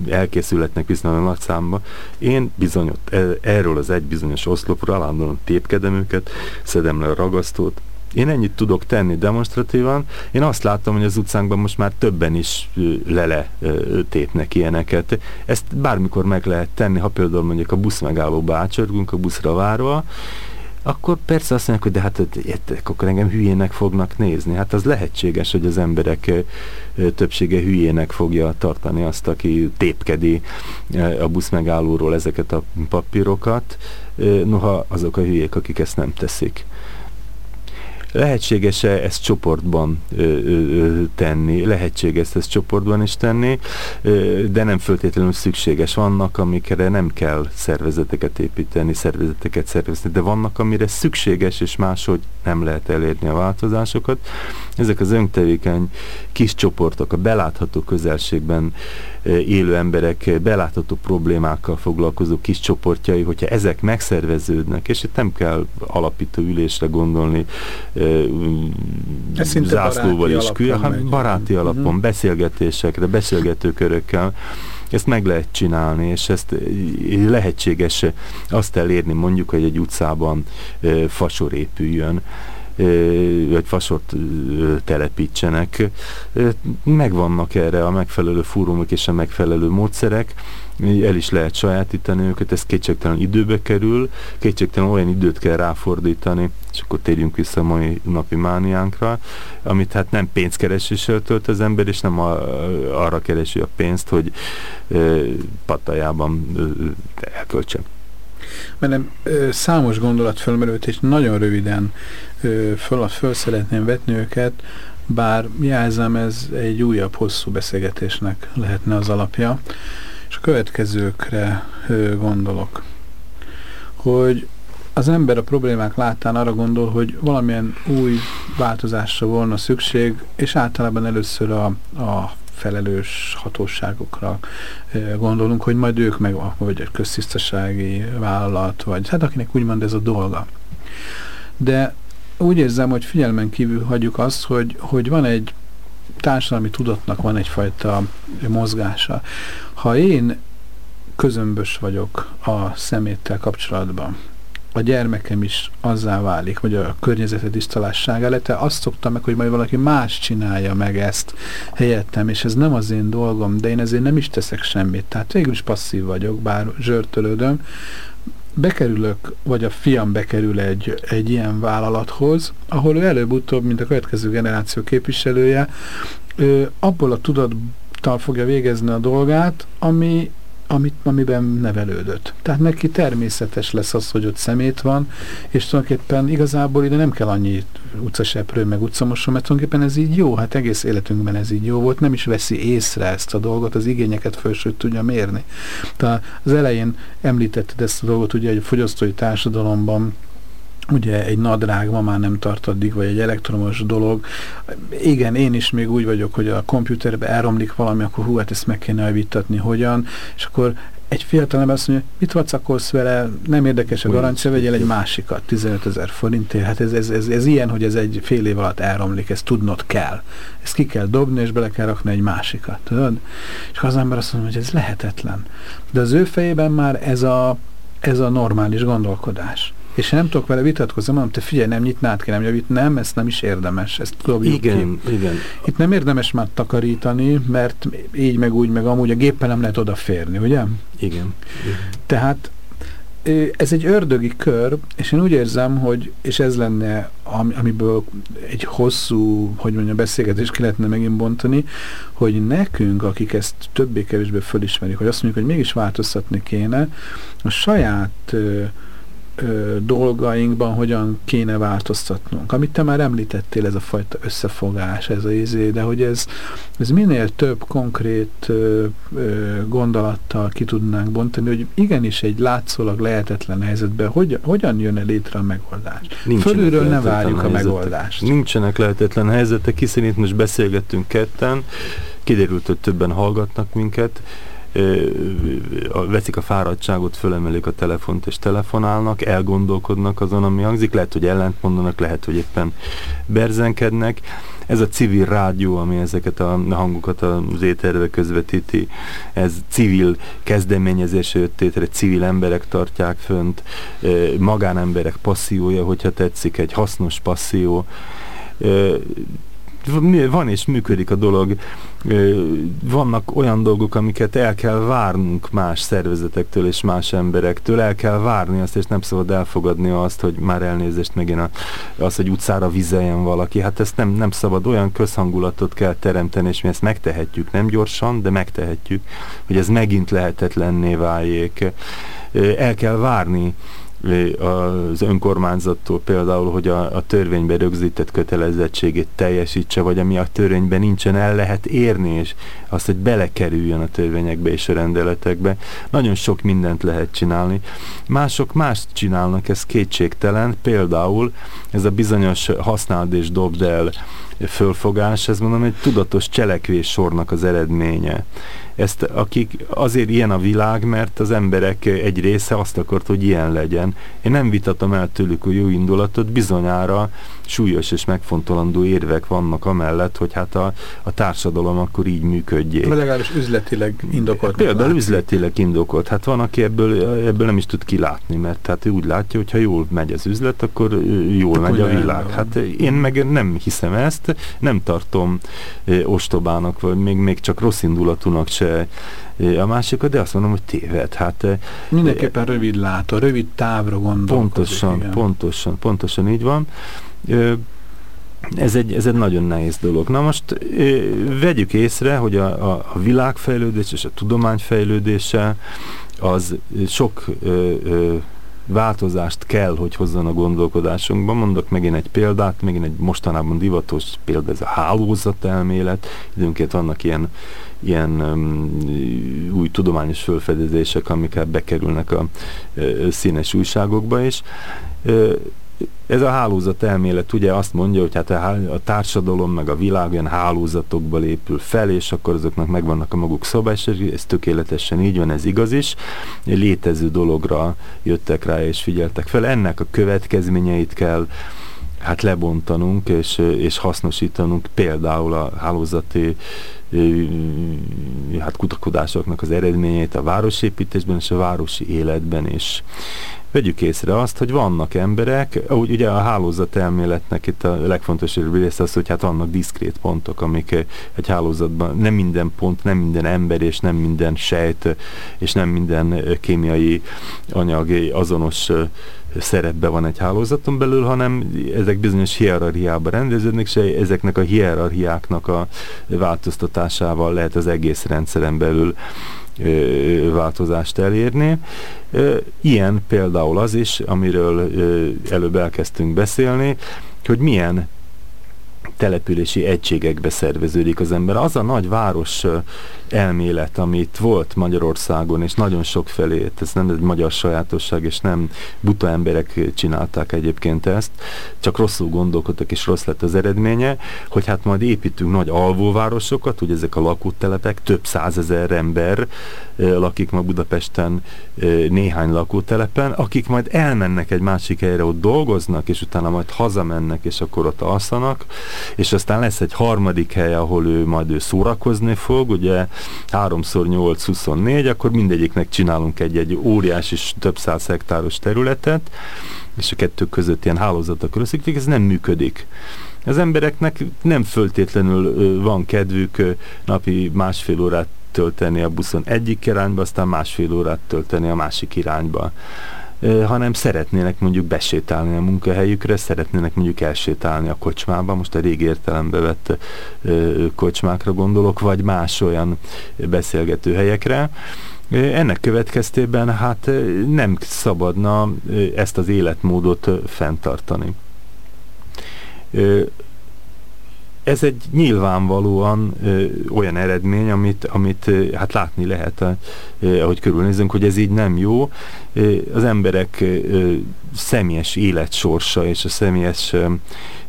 [SPEAKER 2] elkészületnek viszonylag nagy számba. Én bizony e, erről az egy bizonyos oszlopról állandóan tépkedem őket, szedem le a ragasztót, én ennyit tudok tenni demonstratívan. Én azt látom, hogy az utcánkban most már többen is lele tépnek ilyeneket. Ezt bármikor meg lehet tenni, ha például mondjuk a busz megállóba átsörgünk a buszra várva, akkor persze azt mondják, hogy de hát értek, akkor engem hülyének fognak nézni. Hát az lehetséges, hogy az emberek többsége hülyének fogja tartani azt, aki tépkedi a busz megállóról ezeket a papírokat, noha azok a hülyék, akik ezt nem teszik. Lehetséges-e ezt csoportban ö, ö, tenni? Lehetséges ezt csoportban is tenni, ö, de nem föltétlenül szükséges. Vannak, amikre nem kell szervezeteket építeni, szervezeteket szervezni, de vannak, amire szükséges, és máshogy nem lehet elérni a változásokat. Ezek az öntevékeny kis csoportok a belátható közelségben élő emberek belátható problémákkal foglalkozó kis csoportjai, hogyha ezek megszerveződnek, és itt nem kell alapító ülésre gondolni, zászlóval is, hanem baráti alapon, uh-huh. beszélgetésekre, beszélgetőkörökkel, ezt meg lehet csinálni, és ezt lehetséges azt elérni mondjuk, hogy egy utcában fasor épüljön, vagy fasort telepítsenek. Megvannak erre a megfelelő fórumok és a megfelelő módszerek, el is lehet sajátítani őket, ez kétségtelen időbe kerül, kétségtelen olyan időt kell ráfordítani, és akkor térjünk vissza a mai napi mániánkra, amit hát nem pénzkereséssel tölt az ember, és nem a, arra keresi a pénzt, hogy e, patajában e, elköltse.
[SPEAKER 1] Mert számos gondolat fölmerült, és nagyon röviden föl, föl szeretném vetni őket, bár jelzem, ez egy újabb hosszú beszélgetésnek lehetne az alapja, és a következőkre gondolok, hogy az ember a problémák láttán arra gondol, hogy valamilyen új változásra volna szükség, és általában először a, a felelős hatóságokra gondolunk, hogy majd ők meg, vagy egy köztisztasági vállalat, vagy hát akinek úgymond ez a dolga. De úgy érzem, hogy figyelmen kívül hagyjuk azt, hogy, hogy van egy társadalmi tudatnak van egyfajta mozgása. Ha én közömbös vagyok a szeméttel kapcsolatban, a gyermekem is azzá válik, vagy a környezete tisztalássága lett, azt szoktam meg, hogy majd valaki más csinálja meg ezt helyettem, és ez nem az én dolgom, de én ezért nem is teszek semmit. Tehát végül is passzív vagyok, bár zsörtölődöm, bekerülök, vagy a fiam bekerül egy, egy ilyen vállalathoz, ahol ő előbb-utóbb, mint a következő generáció képviselője, ő abból a tudattal fogja végezni a dolgát, ami, amit, amiben nevelődött. Tehát neki természetes lesz az, hogy ott szemét van, és tulajdonképpen igazából ide nem kell annyi utcaseprő, meg utcamosó, mert tulajdonképpen ez így jó, hát egész életünkben ez így jó volt, nem is veszi észre ezt a dolgot, az igényeket felsőt tudja mérni. Tehát az elején említetted ezt a dolgot, ugye, hogy a fogyasztói társadalomban ugye egy nadrág ma már nem tart addig, vagy egy elektromos dolog. Igen, én is még úgy vagyok, hogy a komputerbe elromlik valami, akkor hú, hát ezt meg kéne elvittatni, hogyan, és akkor egy fiatal ember azt mondja, mit vacakolsz vele, nem érdekes a garancia, vegyél egy másikat, 15 ezer forintért. Hát ez, ez, ez, ez ilyen, hogy ez egy fél év alatt elromlik, ezt tudnod kell. Ezt ki kell dobni, és bele kell rakni egy másikat, tudod? És az ember azt mondja, hogy ez lehetetlen. De az ő fejében már ez a, ez a normális gondolkodás és én nem tudok vele vitatkozni, mondom, te figyelj, nem nyitnád ki, nem javít, nem, ez nem is érdemes, ezt dobjuk
[SPEAKER 2] igen,
[SPEAKER 1] ki.
[SPEAKER 2] Igen,
[SPEAKER 1] Itt nem érdemes már takarítani, mert így meg úgy, meg amúgy a géppel nem lehet odaférni, ugye?
[SPEAKER 2] Igen. igen.
[SPEAKER 1] Tehát ez egy ördögi kör, és én úgy érzem, hogy, és ez lenne, amiből egy hosszú, hogy mondjam, beszélgetés ki lehetne megint bontani, hogy nekünk, akik ezt többé-kevésbé fölismerik, hogy azt mondjuk, hogy mégis változtatni kéne, a saját ö, dolgainkban hogyan kéne változtatnunk. Amit te már említettél, ez a fajta összefogás, ez a izé, de hogy ez, ez minél több konkrét ö, ö, gondolattal ki tudnánk bontani, hogy igenis egy látszólag lehetetlen helyzetben hogy, hogyan jön el létre a megoldás. Nincsenek Fölülről ne várjuk a megoldást.
[SPEAKER 2] Nincsenek lehetetlen helyzetek, hiszen itt most beszélgettünk ketten, kiderült, hogy többen hallgatnak minket, veszik a fáradtságot, fölemelik a telefont és telefonálnak, elgondolkodnak azon, ami hangzik, lehet, hogy ellent mondanak, lehet, hogy éppen berzenkednek. Ez a civil rádió, ami ezeket a hangokat az éterbe közvetíti, ez civil kezdeményezése jött étre, civil emberek tartják fönt, magánemberek passziója, hogyha tetszik, egy hasznos passzió van és működik a dolog. Vannak olyan dolgok, amiket el kell várnunk más szervezetektől és más emberektől, el kell várni azt, és nem szabad elfogadni azt, hogy már elnézést megint a, az, hogy utcára vizeljen valaki. Hát ezt nem, nem szabad, olyan közhangulatot kell teremteni, és mi ezt megtehetjük, nem gyorsan, de megtehetjük, hogy ez megint lehetetlenné váljék. El kell várni az önkormányzattól például, hogy a, a törvényben rögzített kötelezettségét teljesítse, vagy ami a törvényben nincsen, el lehet érni, és azt, hogy belekerüljön a törvényekbe és a rendeletekbe. Nagyon sok mindent lehet csinálni. Mások mást csinálnak, ez kétségtelen. Például ez a bizonyos használd és dobd el fölfogás, ez mondom egy tudatos cselekvés sornak az eredménye. Ezt akik azért ilyen a világ, mert az emberek egy része azt akart, hogy ilyen legyen. Én nem vitatom el tőlük a jó indulatot, bizonyára súlyos és megfontolandó érvek vannak amellett, hogy hát a, a társadalom akkor így működjék.
[SPEAKER 1] Vagy legalábbis üzletileg indokolt.
[SPEAKER 2] Például látni. üzletileg indokolt. Hát van, aki ebből, ebből nem is tud kilátni, mert hát ő úgy látja, hogy ha jól megy az üzlet, akkor jól akkor megy a világ. Hát én meg nem hiszem ezt, nem tartom ostobának, vagy még, még csak rossz indulatúnak se a másikat, de azt mondom, hogy téved. Hát,
[SPEAKER 1] Mindenképpen rövid látó, rövid távra gondolkodik.
[SPEAKER 2] Pontosan, igen. pontosan, pontosan így van. Ez egy, ez egy nagyon nehéz dolog. Na most vegyük észre, hogy a, a, a világfejlődés és a tudomány fejlődése az sok ö, ö, változást kell, hogy hozzon a gondolkodásunkban. Mondok megint egy példát, megint egy mostanában divatos példa, ez a hálózatelmélet. Időnként vannak ilyen, ilyen um, új tudományos felfedezések, amiket bekerülnek a uh, színes újságokba is. Uh, ez a hálózat elmélet ugye azt mondja, hogy hát a társadalom meg a világ olyan hálózatokból épül fel, és akkor azoknak megvannak a maguk szabásai, ez tökéletesen így van, ez igaz is. Létező dologra jöttek rá és figyeltek fel. Ennek a következményeit kell hát lebontanunk és, és hasznosítanunk például a hálózati hát kutakodásoknak az eredményeit a városépítésben és a városi életben is vegyük észre azt, hogy vannak emberek, úgy ugye a hálózat elméletnek itt a legfontosabb része az, hogy hát vannak diszkrét pontok, amik egy hálózatban nem minden pont, nem minden ember és nem minden sejt és nem minden kémiai anyag azonos szerepbe van egy hálózaton belül, hanem ezek bizonyos hierarchiába rendeződnek, és ezeknek a hierarchiáknak a változtatásával lehet az egész rendszeren belül változást elérni. Ilyen például az is, amiről előbb elkezdtünk beszélni, hogy milyen települési egységekbe szerveződik az ember. Az a nagy város elmélet, amit volt Magyarországon, és nagyon sok felé, ez nem egy magyar sajátosság, és nem buta emberek csinálták egyébként ezt, csak rosszul gondolkodtak, és rossz lett az eredménye, hogy hát majd építünk nagy alvóvárosokat, ugye ezek a lakótelepek, több százezer ember lakik ma Budapesten néhány lakótelepen, akik majd elmennek egy másik helyre, ott dolgoznak, és utána majd hazamennek, és akkor ott alszanak, és aztán lesz egy harmadik hely, ahol ő majd ő szórakozni fog, ugye 3x 8, 24, akkor mindegyiknek csinálunk egy-egy óriás és több száz hektáros területet, és a kettő között ilyen hálózatok összekötik, ez nem működik. Az embereknek nem föltétlenül van kedvük napi másfél órát tölteni a buszon egyik irányba, aztán másfél órát tölteni a másik irányba hanem szeretnének mondjuk besétálni a munkahelyükre, szeretnének mondjuk elsétálni a kocsmába, most a régi értelembe vett kocsmákra gondolok, vagy más olyan beszélgető helyekre. Ennek következtében hát nem szabadna ezt az életmódot fenntartani. Ez egy nyilvánvalóan ö, olyan eredmény, amit, amit ö, hát látni lehet, ö, ahogy körülnézünk, hogy ez így nem jó. Ö, az emberek ö, személyes életsorsa és a személyes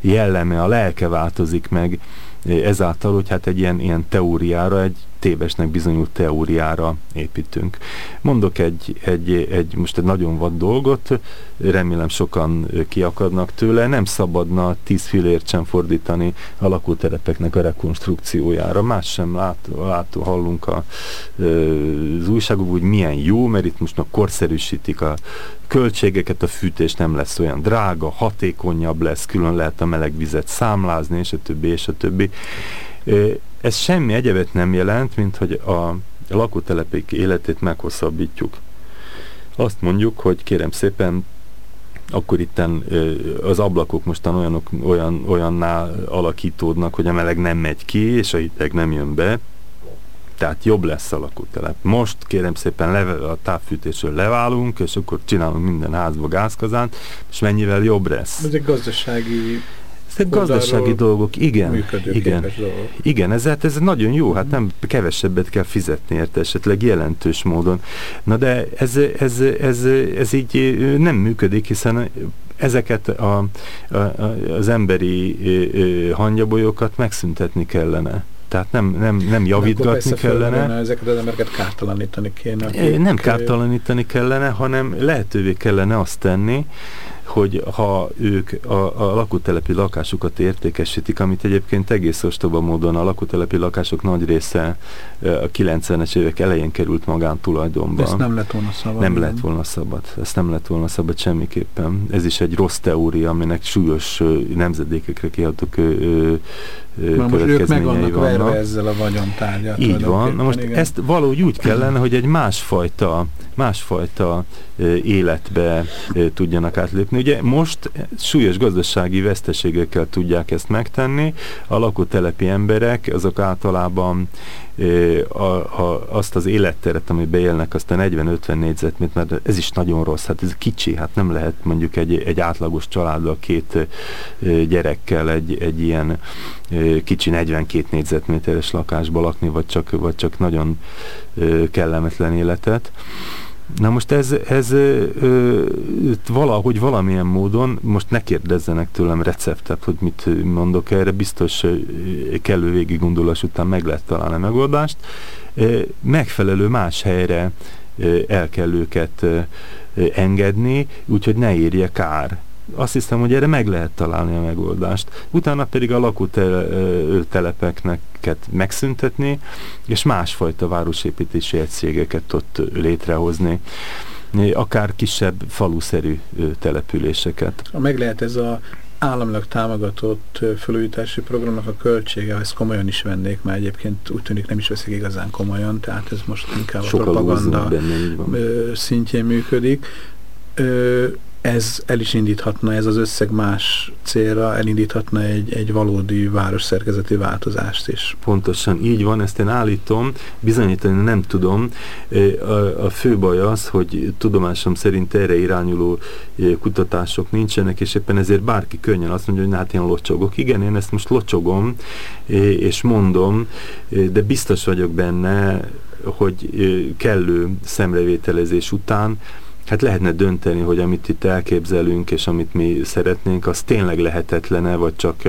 [SPEAKER 2] jelleme, a lelke változik meg ezáltal, hogy hát egy ilyen, ilyen teóriára, egy tévesnek bizonyult teóriára építünk. Mondok egy, egy, egy most egy nagyon vad dolgot, remélem sokan kiakadnak tőle, nem szabadna tíz filért sem fordítani a lakótelepeknek a rekonstrukciójára. Más sem lát, lát hallunk a, az újságok, hogy milyen jó, mert itt most korszerűsítik a költségeket, a fűtés nem lesz olyan drága, hatékonyabb lesz, külön lehet a meleg vizet számlázni, és a többi, és a többi. Ez semmi egyebet nem jelent, mint hogy a lakótelepek életét meghosszabbítjuk. Azt mondjuk, hogy kérem szépen, akkor itten az ablakok mostan olyanok, olyan, olyanná alakítódnak, hogy a meleg nem megy ki, és a hideg nem jön be, tehát jobb lesz a lakótelep. Most kérem szépen leve, a távfűtésről leválunk, és akkor csinálunk minden házba gázkazánt, és mennyivel jobb lesz.
[SPEAKER 1] Ez egy gazdasági
[SPEAKER 2] ezek gazdasági dolgok, igen. Igen, dolgok. igen ez, hát ez nagyon jó, hát nem kevesebbet kell fizetni érte esetleg jelentős módon. Na de ez, ez, ez, ez így nem működik, hiszen ezeket a, a, az emberi hangyabolyokat megszüntetni kellene. Tehát nem, nem, nem javítgatni kellene.
[SPEAKER 1] Ezeket az embereket kártalanítani kéne.
[SPEAKER 2] Akik... Nem kártalanítani kellene, hanem lehetővé kellene azt tenni, hogy ha ők a, a lakótelepi lakásukat értékesítik, amit egyébként egész ostoba módon a lakótelepi lakások nagy része a 90-es évek elején került magántulajdonba.
[SPEAKER 1] ezt nem lett volna szabad.
[SPEAKER 2] Nem lett volna szabad. Ezt nem lett volna szabad semmiképpen. Ez is egy rossz teória, aminek súlyos nemzedékekre kiadó
[SPEAKER 1] Na most ők meg vannak verve ezzel a vagyontárgyat.
[SPEAKER 2] Így van. Na most igen. ezt valahogy úgy kellene, hogy egy másfajta, másfajta életbe tudjanak átlépni. Ugye most súlyos gazdasági veszteségekkel tudják ezt megtenni. A lakótelepi emberek, azok általában a, a, azt az életteret, ami beélnek, azt a 40-50 négyzetméter, ez is nagyon rossz, hát ez kicsi, hát nem lehet mondjuk egy, egy átlagos családdal, két gyerekkel egy, egy ilyen kicsi 42 négyzetméteres lakásba lakni, vagy csak, vagy csak nagyon kellemetlen életet. Na most ez, ez ö, valahogy valamilyen módon, most ne kérdezzenek tőlem receptet, hogy mit mondok erre, biztos kellő végig gondolás után meg lehet találni a megoldást. Megfelelő más helyre el kell őket engedni, úgyhogy ne érje kár azt hiszem, hogy erre meg lehet találni a megoldást. Utána pedig a lakótelepeknek megszüntetni, és másfajta városépítési egységeket ott létrehozni akár kisebb faluszerű településeket.
[SPEAKER 1] Meg lehet ez a államilag támogatott felújítási programnak a költsége, ezt komolyan is vennék, mert egyébként úgy tűnik nem is veszik igazán komolyan, tehát ez most inkább Sokkal a propaganda benne, szintjén működik ez el is indíthatna, ez az összeg más célra elindíthatna egy, egy valódi városszerkezeti változást is.
[SPEAKER 2] Pontosan így van, ezt én állítom, bizonyítani nem tudom. A, a fő baj az, hogy tudomásom szerint erre irányuló kutatások nincsenek, és éppen ezért bárki könnyen azt mondja, hogy hát én locsogok. Igen, én ezt most locsogom, és mondom, de biztos vagyok benne, hogy kellő szemrevételezés után hát lehetne dönteni, hogy amit itt elképzelünk, és amit mi szeretnénk, az tényleg lehetetlene, vagy csak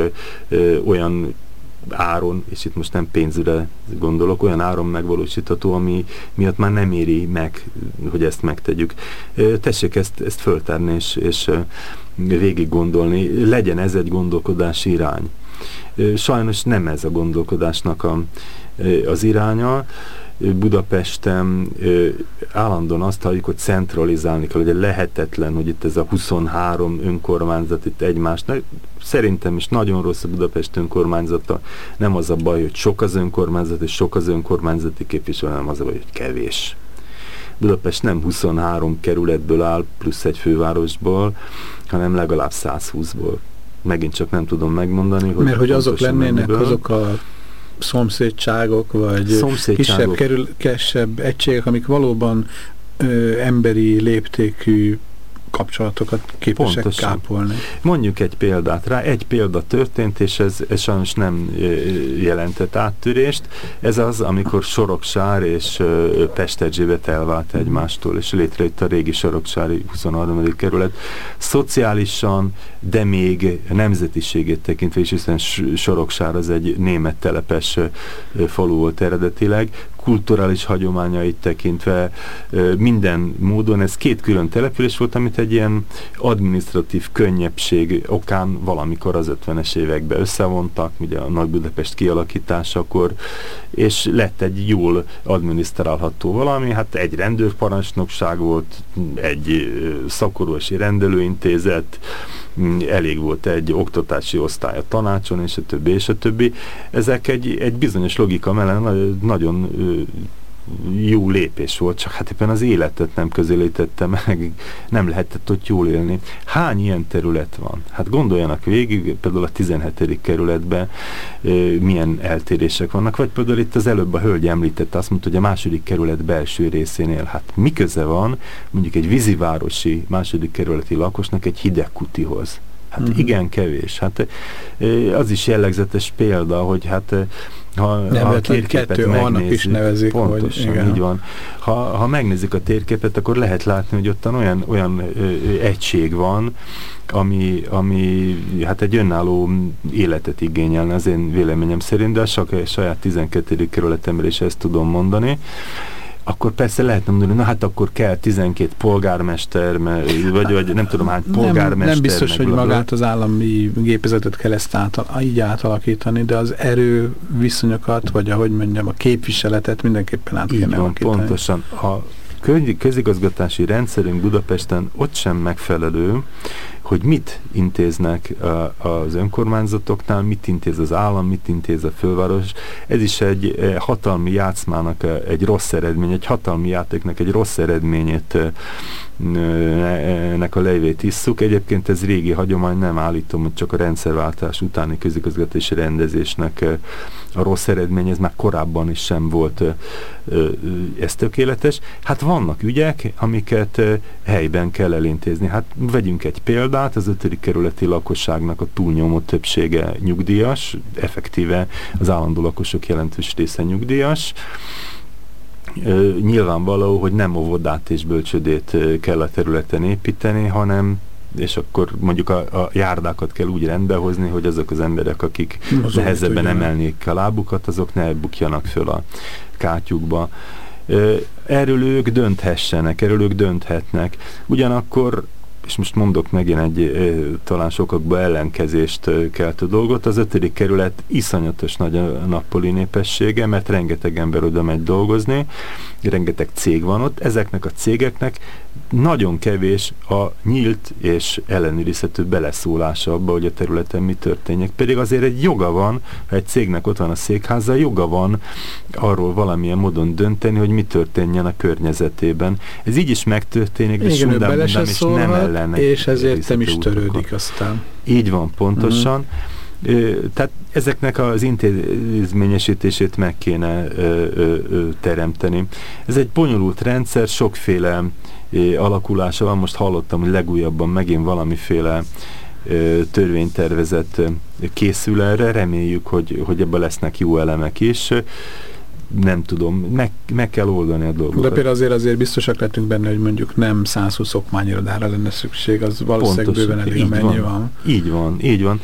[SPEAKER 2] ö, olyan áron, és itt most nem pénzre gondolok, olyan áron megvalósítható, ami miatt már nem éri meg, hogy ezt megtegyük. Tessék ezt, ezt föltárni, és, és végig gondolni. Legyen ez egy gondolkodási irány. Sajnos nem ez a gondolkodásnak a, az iránya. Budapesten állandóan azt halljuk, hogy centralizálni kell, hogy lehetetlen, hogy itt ez a 23 önkormányzat itt egymásnak. Szerintem is nagyon rossz a Budapest önkormányzata. Nem az a baj, hogy sok az önkormányzat, és sok az önkormányzati képviselő, hanem az a baj, hogy kevés. Budapest nem 23 kerületből áll, plusz egy fővárosból, hanem legalább 120-ból. Megint csak nem tudom megmondani,
[SPEAKER 1] hogy Mert hogy azok lennének mennyiből. azok a szomszédságok, vagy szomszédságok. kisebb, kerül, kisebb egységek, amik valóban ö, emberi léptékű kapcsolatokat képesek Pontosan. kápolni.
[SPEAKER 2] Mondjuk egy példát rá. Egy példa történt, és ez, ez sajnos nem jelentett áttörést. Ez az, amikor Soroksár és Pesterzsébet elvált egymástól, és létrejött a régi Soroksári 23. kerület. Szociálisan, de még nemzetiségét tekintve is, hiszen Soroksár az egy német telepes falu volt eredetileg, kulturális hagyományait tekintve minden módon ez két külön település volt, amit egy ilyen administratív könnyebbség okán valamikor az 50-es években összevontak, ugye a Nagy Budapest kialakításakor, és lett egy jól adminisztrálható valami, hát egy rendőrparancsnokság volt, egy szakorvosi rendelőintézet, elég volt egy oktatási osztály a tanácson, és a többi, és a többi. Ezek egy, egy bizonyos logika mellett nagyon jó lépés volt, csak hát éppen az életet nem közelítette meg, nem lehetett ott jól élni. Hány ilyen terület van? Hát gondoljanak végig, például a 17. kerületben e, milyen eltérések vannak, vagy például itt az előbb a hölgy említette, azt mondta, hogy a második kerület belső részénél, hát mi köze van mondjuk egy vízivárosi második kerületi lakosnak egy hidegkutihoz? Hát uh-huh. igen kevés. Hát az is jellegzetes példa, hogy hát ha,
[SPEAKER 1] nem, ha a térképet megnézik, is nevezik,
[SPEAKER 2] pontosan, hogy, igen. így van. Ha, ha megnézik a térképet, akkor lehet látni, hogy ott olyan, olyan ö, egység van, ami, ami hát egy önálló életet igényelne az én véleményem szerint, de a saját 12. kerületemre is ezt tudom mondani akkor persze lehetne mondani, na hát akkor kell 12 polgármester, vagy, vagy nem tudom hány polgármester. Nem,
[SPEAKER 1] nem biztos, hogy magát az állami gépezetet kell ezt átal, így átalakítani, de az erő viszonyokat, vagy ahogy mondjam, a képviseletet mindenképpen át kéne alakítani.
[SPEAKER 2] Pontosan. A közigazgatási rendszerünk Budapesten ott sem megfelelő, hogy mit intéznek az önkormányzatoknál, mit intéz az állam, mit intéz a főváros. Ez is egy hatalmi játszmának egy rossz eredmény, egy hatalmi játéknak egy rossz eredményét nek a lejvét isszuk. Egyébként ez régi hagyomány, nem állítom, hogy csak a rendszerváltás utáni közigazgatási rendezésnek a rossz eredmény, ez már korábban is sem volt ez tökéletes. Hát vannak ügyek, amiket helyben kell elintézni. Hát vegyünk egy példát, az ötödik kerületi lakosságnak a túlnyomó többsége nyugdíjas, effektíve az állandó lakosok jelentős része nyugdíjas, nyilvánvaló, hogy nem óvodát és bölcsödét kell a területen építeni, hanem és akkor mondjuk a, a járdákat kell úgy rendbehozni, hogy azok az emberek, akik Azon nehezebben emelnék a lábukat, azok ne bukjanak föl a kátyukba. Erről ők dönthessenek, erről ők dönthetnek. Ugyanakkor és most mondok megint egy talán sokakba ellenkezést keltő dolgot, az ötödik kerület iszonyatos nagy a nappali népessége, mert rengeteg ember oda megy dolgozni, rengeteg cég van ott, ezeknek a cégeknek nagyon kevés a nyílt és ellenőrizhető beleszólása abba, hogy a területen mi történjek. Pedig azért egy joga van, ha egy cégnek ott van a székháza, joga van arról valamilyen módon dönteni, hogy mi történjen a környezetében. Ez így is megtörténik, de
[SPEAKER 1] Igen, Sundám, bele is nem ellene. És ezért nem is törődik aztán.
[SPEAKER 2] Így van, pontosan. Mm. Tehát ezeknek az intézményesítését meg kéne ö, ö, ö, teremteni. Ez egy bonyolult rendszer, sokféle alakulása van. Most hallottam, hogy legújabban megint valamiféle törvénytervezet készül erre. Reméljük, hogy, hogy ebben lesznek jó elemek is nem tudom, meg, meg kell oldani a dolgokat.
[SPEAKER 1] De például azért azért biztosak lettünk benne, hogy mondjuk nem 120 okmányirodára lenne szükség, az valószínűleg Pontos, bőven elég, amennyi van. van.
[SPEAKER 2] Így van, így van.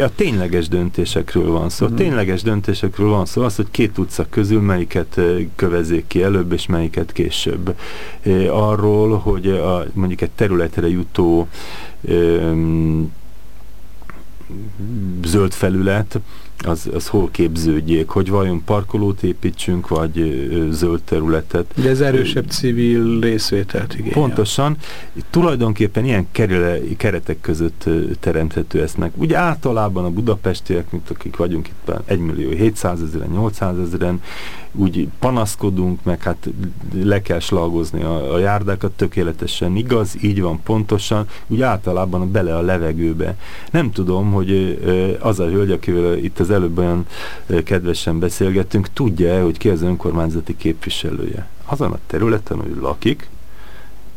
[SPEAKER 2] A tényleges döntésekről van szó. A mhm. tényleges döntésekről van szó, az, hogy két utca közül melyiket kövezzék ki előbb, és melyiket később. Arról, hogy a, mondjuk egy területre jutó zöld felület, az, az hol képződjék, hogy vajon parkolót építsünk, vagy zöld területet.
[SPEAKER 1] De ez erősebb civil részvételt igényel.
[SPEAKER 2] Pontosan. Tulajdonképpen ilyen kerele, keretek között teremthető meg. Ugye általában a budapestiek, mint akik vagyunk itt 1 millió 700 ezeren, 800 ezeren, úgy panaszkodunk, meg hát le kell slagozni a, a járdákat, tökéletesen igaz, így van pontosan, úgy általában bele a levegőbe. Nem tudom, hogy az a hölgy, akivel itt az előbb olyan kedvesen beszélgettünk, tudja-e, hogy ki az önkormányzati képviselője? Azon a területen, hogy lakik,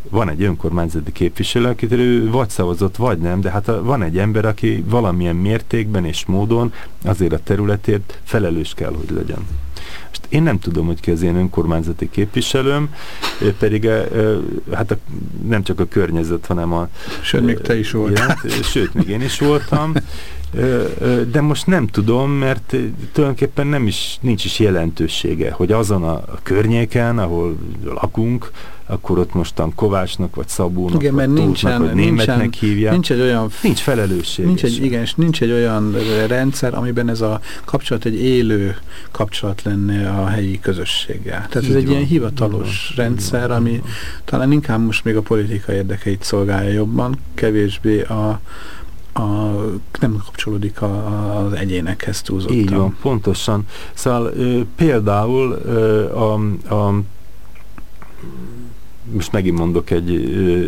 [SPEAKER 2] van egy önkormányzati képviselő, akit ő vagy szavazott, vagy nem, de hát van egy ember, aki valamilyen mértékben és módon azért a területért felelős kell, hogy legyen. Most én nem tudom, hogy ki az én önkormányzati képviselőm, pedig hát a, nem csak a környezet, hanem a...
[SPEAKER 1] Sőt, még te is voltál.
[SPEAKER 2] Sőt, még én is voltam. De most nem tudom, mert tulajdonképpen nem is, nincs is jelentősége, hogy azon a környéken, ahol lakunk, akkor ott mostan Kovácsnak, vagy Szabónak,
[SPEAKER 1] igen,
[SPEAKER 2] vagy
[SPEAKER 1] mert nincsen,
[SPEAKER 2] vagy Németnek nincsen, hívják.
[SPEAKER 1] Nincs egy olyan...
[SPEAKER 2] Nincs felelősség.
[SPEAKER 1] Nincs egy, igen, nincs egy olyan rendszer, amiben ez a kapcsolat egy élő kapcsolat lenne a helyi közösséggel. Tehát Így ez egy van. ilyen hivatalos van. rendszer, ami van. talán inkább most még a politika érdekeit szolgálja jobban, kevésbé a a, nem kapcsolódik a, az egyénekhez túlzottan.
[SPEAKER 2] Így van, pontosan. Szóval ö, például ö, a, a most megint mondok egy ö,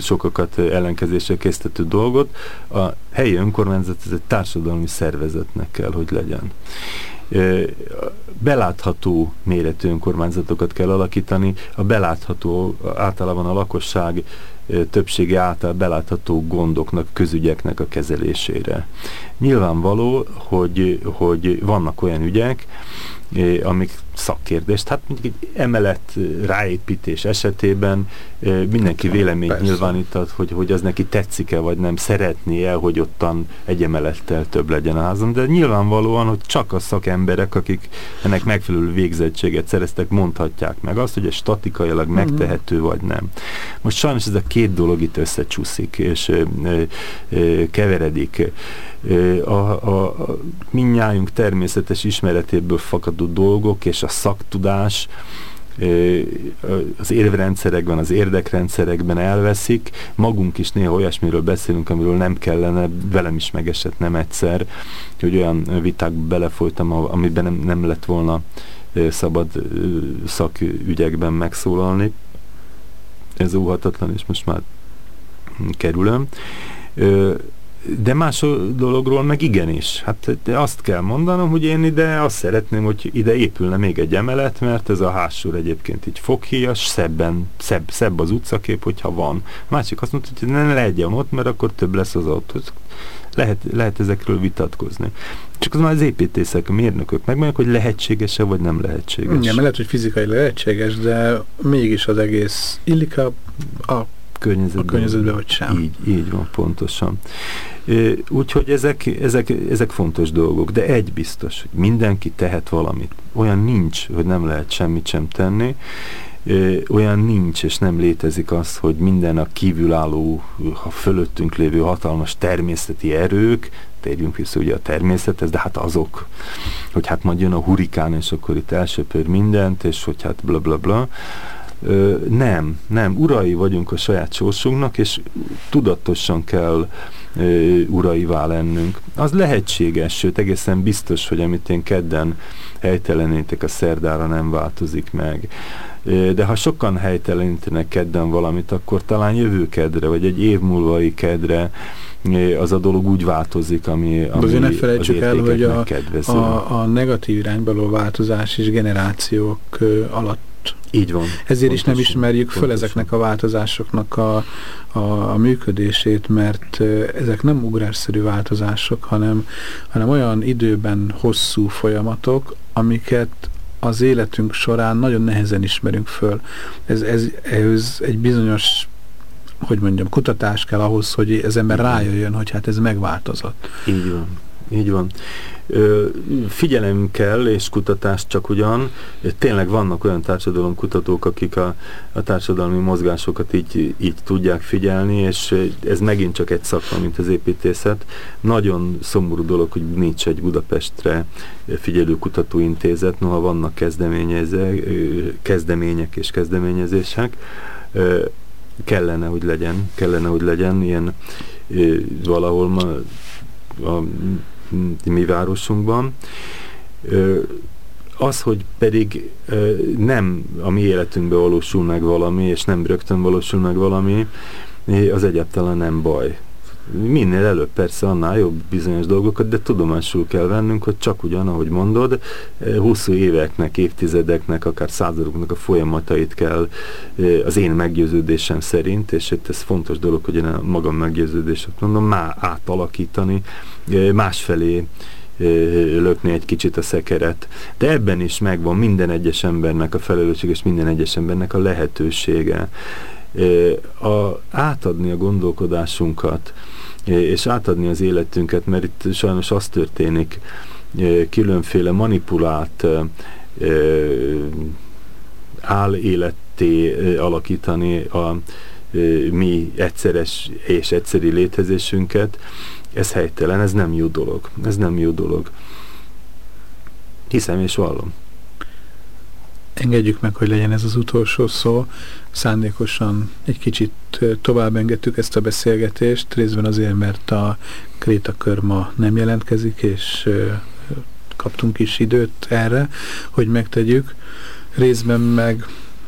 [SPEAKER 2] sokakat ellenkezésre késztető dolgot, a helyi önkormányzat ez egy társadalmi szervezetnek kell, hogy legyen belátható méretű önkormányzatokat kell alakítani, a belátható általában a lakosság többsége által belátható gondoknak, közügyeknek a kezelésére. Nyilvánvaló, hogy, hogy vannak olyan ügyek, amik szakkérdést. Hát mondjuk egy emelet ráépítés esetében mindenki véleményt Persze. nyilvánítat, hogy, hogy az neki tetszik-e, vagy nem szeretné-e, hogy ottan egy emelettel több legyen a házam, de nyilvánvalóan, hogy csak a szakemberek, akik ennek megfelelő végzettséget szereztek, mondhatják meg azt, hogy ez statikailag mhm. megtehető, vagy nem. Most sajnos ez a két dolog itt összecsúszik, és ö, ö, keveredik. A, a, a minnyájunk természetes ismeretéből fakadó dolgok és a a szaktudás az érvrendszerekben, az érdekrendszerekben elveszik. Magunk is néha olyasmiről beszélünk, amiről nem kellene, velem is megesett nem egyszer, hogy olyan vitákba belefolytam, amiben nem, nem lett volna szabad szakügyekben megszólalni. Ez óhatatlan, és most már kerülöm de más dologról meg igenis. Hát azt kell mondanom, hogy én ide azt szeretném, hogy ide épülne még egy emelet, mert ez a házsor egyébként így foghíjas, szebben, szebb, szebb az utcakép, hogyha van. Másik azt mondta, hogy ne legyen ott, mert akkor több lesz az autó. Lehet, lehet ezekről vitatkozni. Csak az már az építészek, a mérnökök megmondják, hogy lehetséges-e, vagy nem lehetséges.
[SPEAKER 1] Igen, lehet, hogy fizikai lehetséges, de mégis az egész illik a, a környezetben, a környezetben vagy sem.
[SPEAKER 2] Így, így van, pontosan. Úgyhogy ezek, ezek, ezek fontos dolgok, de egy biztos, hogy mindenki tehet valamit. Olyan nincs, hogy nem lehet semmit sem tenni, olyan nincs és nem létezik az, hogy minden a kívülálló, a fölöttünk lévő hatalmas természeti erők, térjünk vissza ugye a természethez, de hát azok, hogy hát majd jön a hurikán, és akkor itt elsöpör mindent, és hogy hát bla bla bla, Ö, nem, nem, urai vagyunk a saját sorsunknak, és tudatosan kell ö, uraivá lennünk. Az lehetséges, sőt egészen biztos, hogy amit én kedden helytelenítek a szerdára nem változik meg. De ha sokan helytelenítenek kedden valamit, akkor talán jövő kedre, vagy egy év múlvai kedre az a dolog úgy változik, ami, ami
[SPEAKER 1] azért ne felejtsük el, hogy a, a, a negatív irányba változás is generációk alatt
[SPEAKER 2] így van.
[SPEAKER 1] Ezért pontosan, is nem ismerjük föl ezeknek a változásoknak a, a, a működését, mert ezek nem ugrásszerű változások, hanem, hanem olyan időben hosszú folyamatok, amiket az életünk során nagyon nehezen ismerünk föl. Ez, ez, ez egy bizonyos hogy mondjam, kutatás kell ahhoz, hogy az ember rájöjjön, hogy hát ez megváltozott.
[SPEAKER 2] Így van. Így van. Figyelem kell, és kutatás csak ugyan. Tényleg vannak olyan társadalomkutatók, akik a, a társadalmi mozgásokat így, így tudják figyelni, és ez megint csak egy szakma, mint az építészet. Nagyon szomorú dolog, hogy nincs egy Budapestre figyelő kutatóintézet, noha vannak kezdemények és kezdeményezések. Kellene, hogy legyen, kellene, hogy legyen ilyen valahol ma, a mi városunkban. Az, hogy pedig nem a mi életünkben valósul meg valami, és nem rögtön valósul meg valami, az egyáltalán nem baj. Minél előbb persze annál jobb bizonyos dolgokat, de tudomásul kell vennünk, hogy csak ugyan, ahogy mondod, hosszú éveknek, évtizedeknek, akár századoknak a folyamatait kell az én meggyőződésem szerint, és itt ez fontos dolog, hogy én a magam meggyőződését mondom, már átalakítani, másfelé lökni egy kicsit a szekeret. De ebben is megvan minden egyes embernek a felelősség, és minden egyes embernek a lehetősége. A, átadni a gondolkodásunkat, és átadni az életünket, mert itt sajnos az történik, különféle manipulált áll életté alakítani a mi egyszeres és egyszeri létezésünket, ez helytelen, ez nem jó dolog. Ez nem jó dolog. Hiszem és vallom.
[SPEAKER 1] Engedjük meg, hogy legyen ez az utolsó szó. Szándékosan egy kicsit tovább engedtük ezt a beszélgetést, részben azért, mert a krétakör ma nem jelentkezik, és kaptunk is időt erre, hogy megtegyük. Részben meg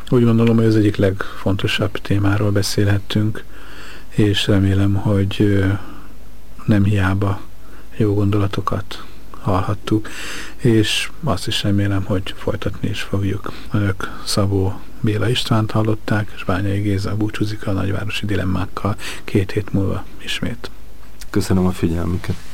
[SPEAKER 1] úgy gondolom, hogy az egyik legfontosabb témáról beszélhettünk, és remélem, hogy nem hiába jó gondolatokat hallhattuk, és azt is remélem, hogy folytatni is fogjuk. Önök Szabó Béla Istvánt hallották, és Bányai Géza búcsúzik a nagyvárosi dilemmákkal két hét múlva ismét.
[SPEAKER 2] Köszönöm a figyelmüket.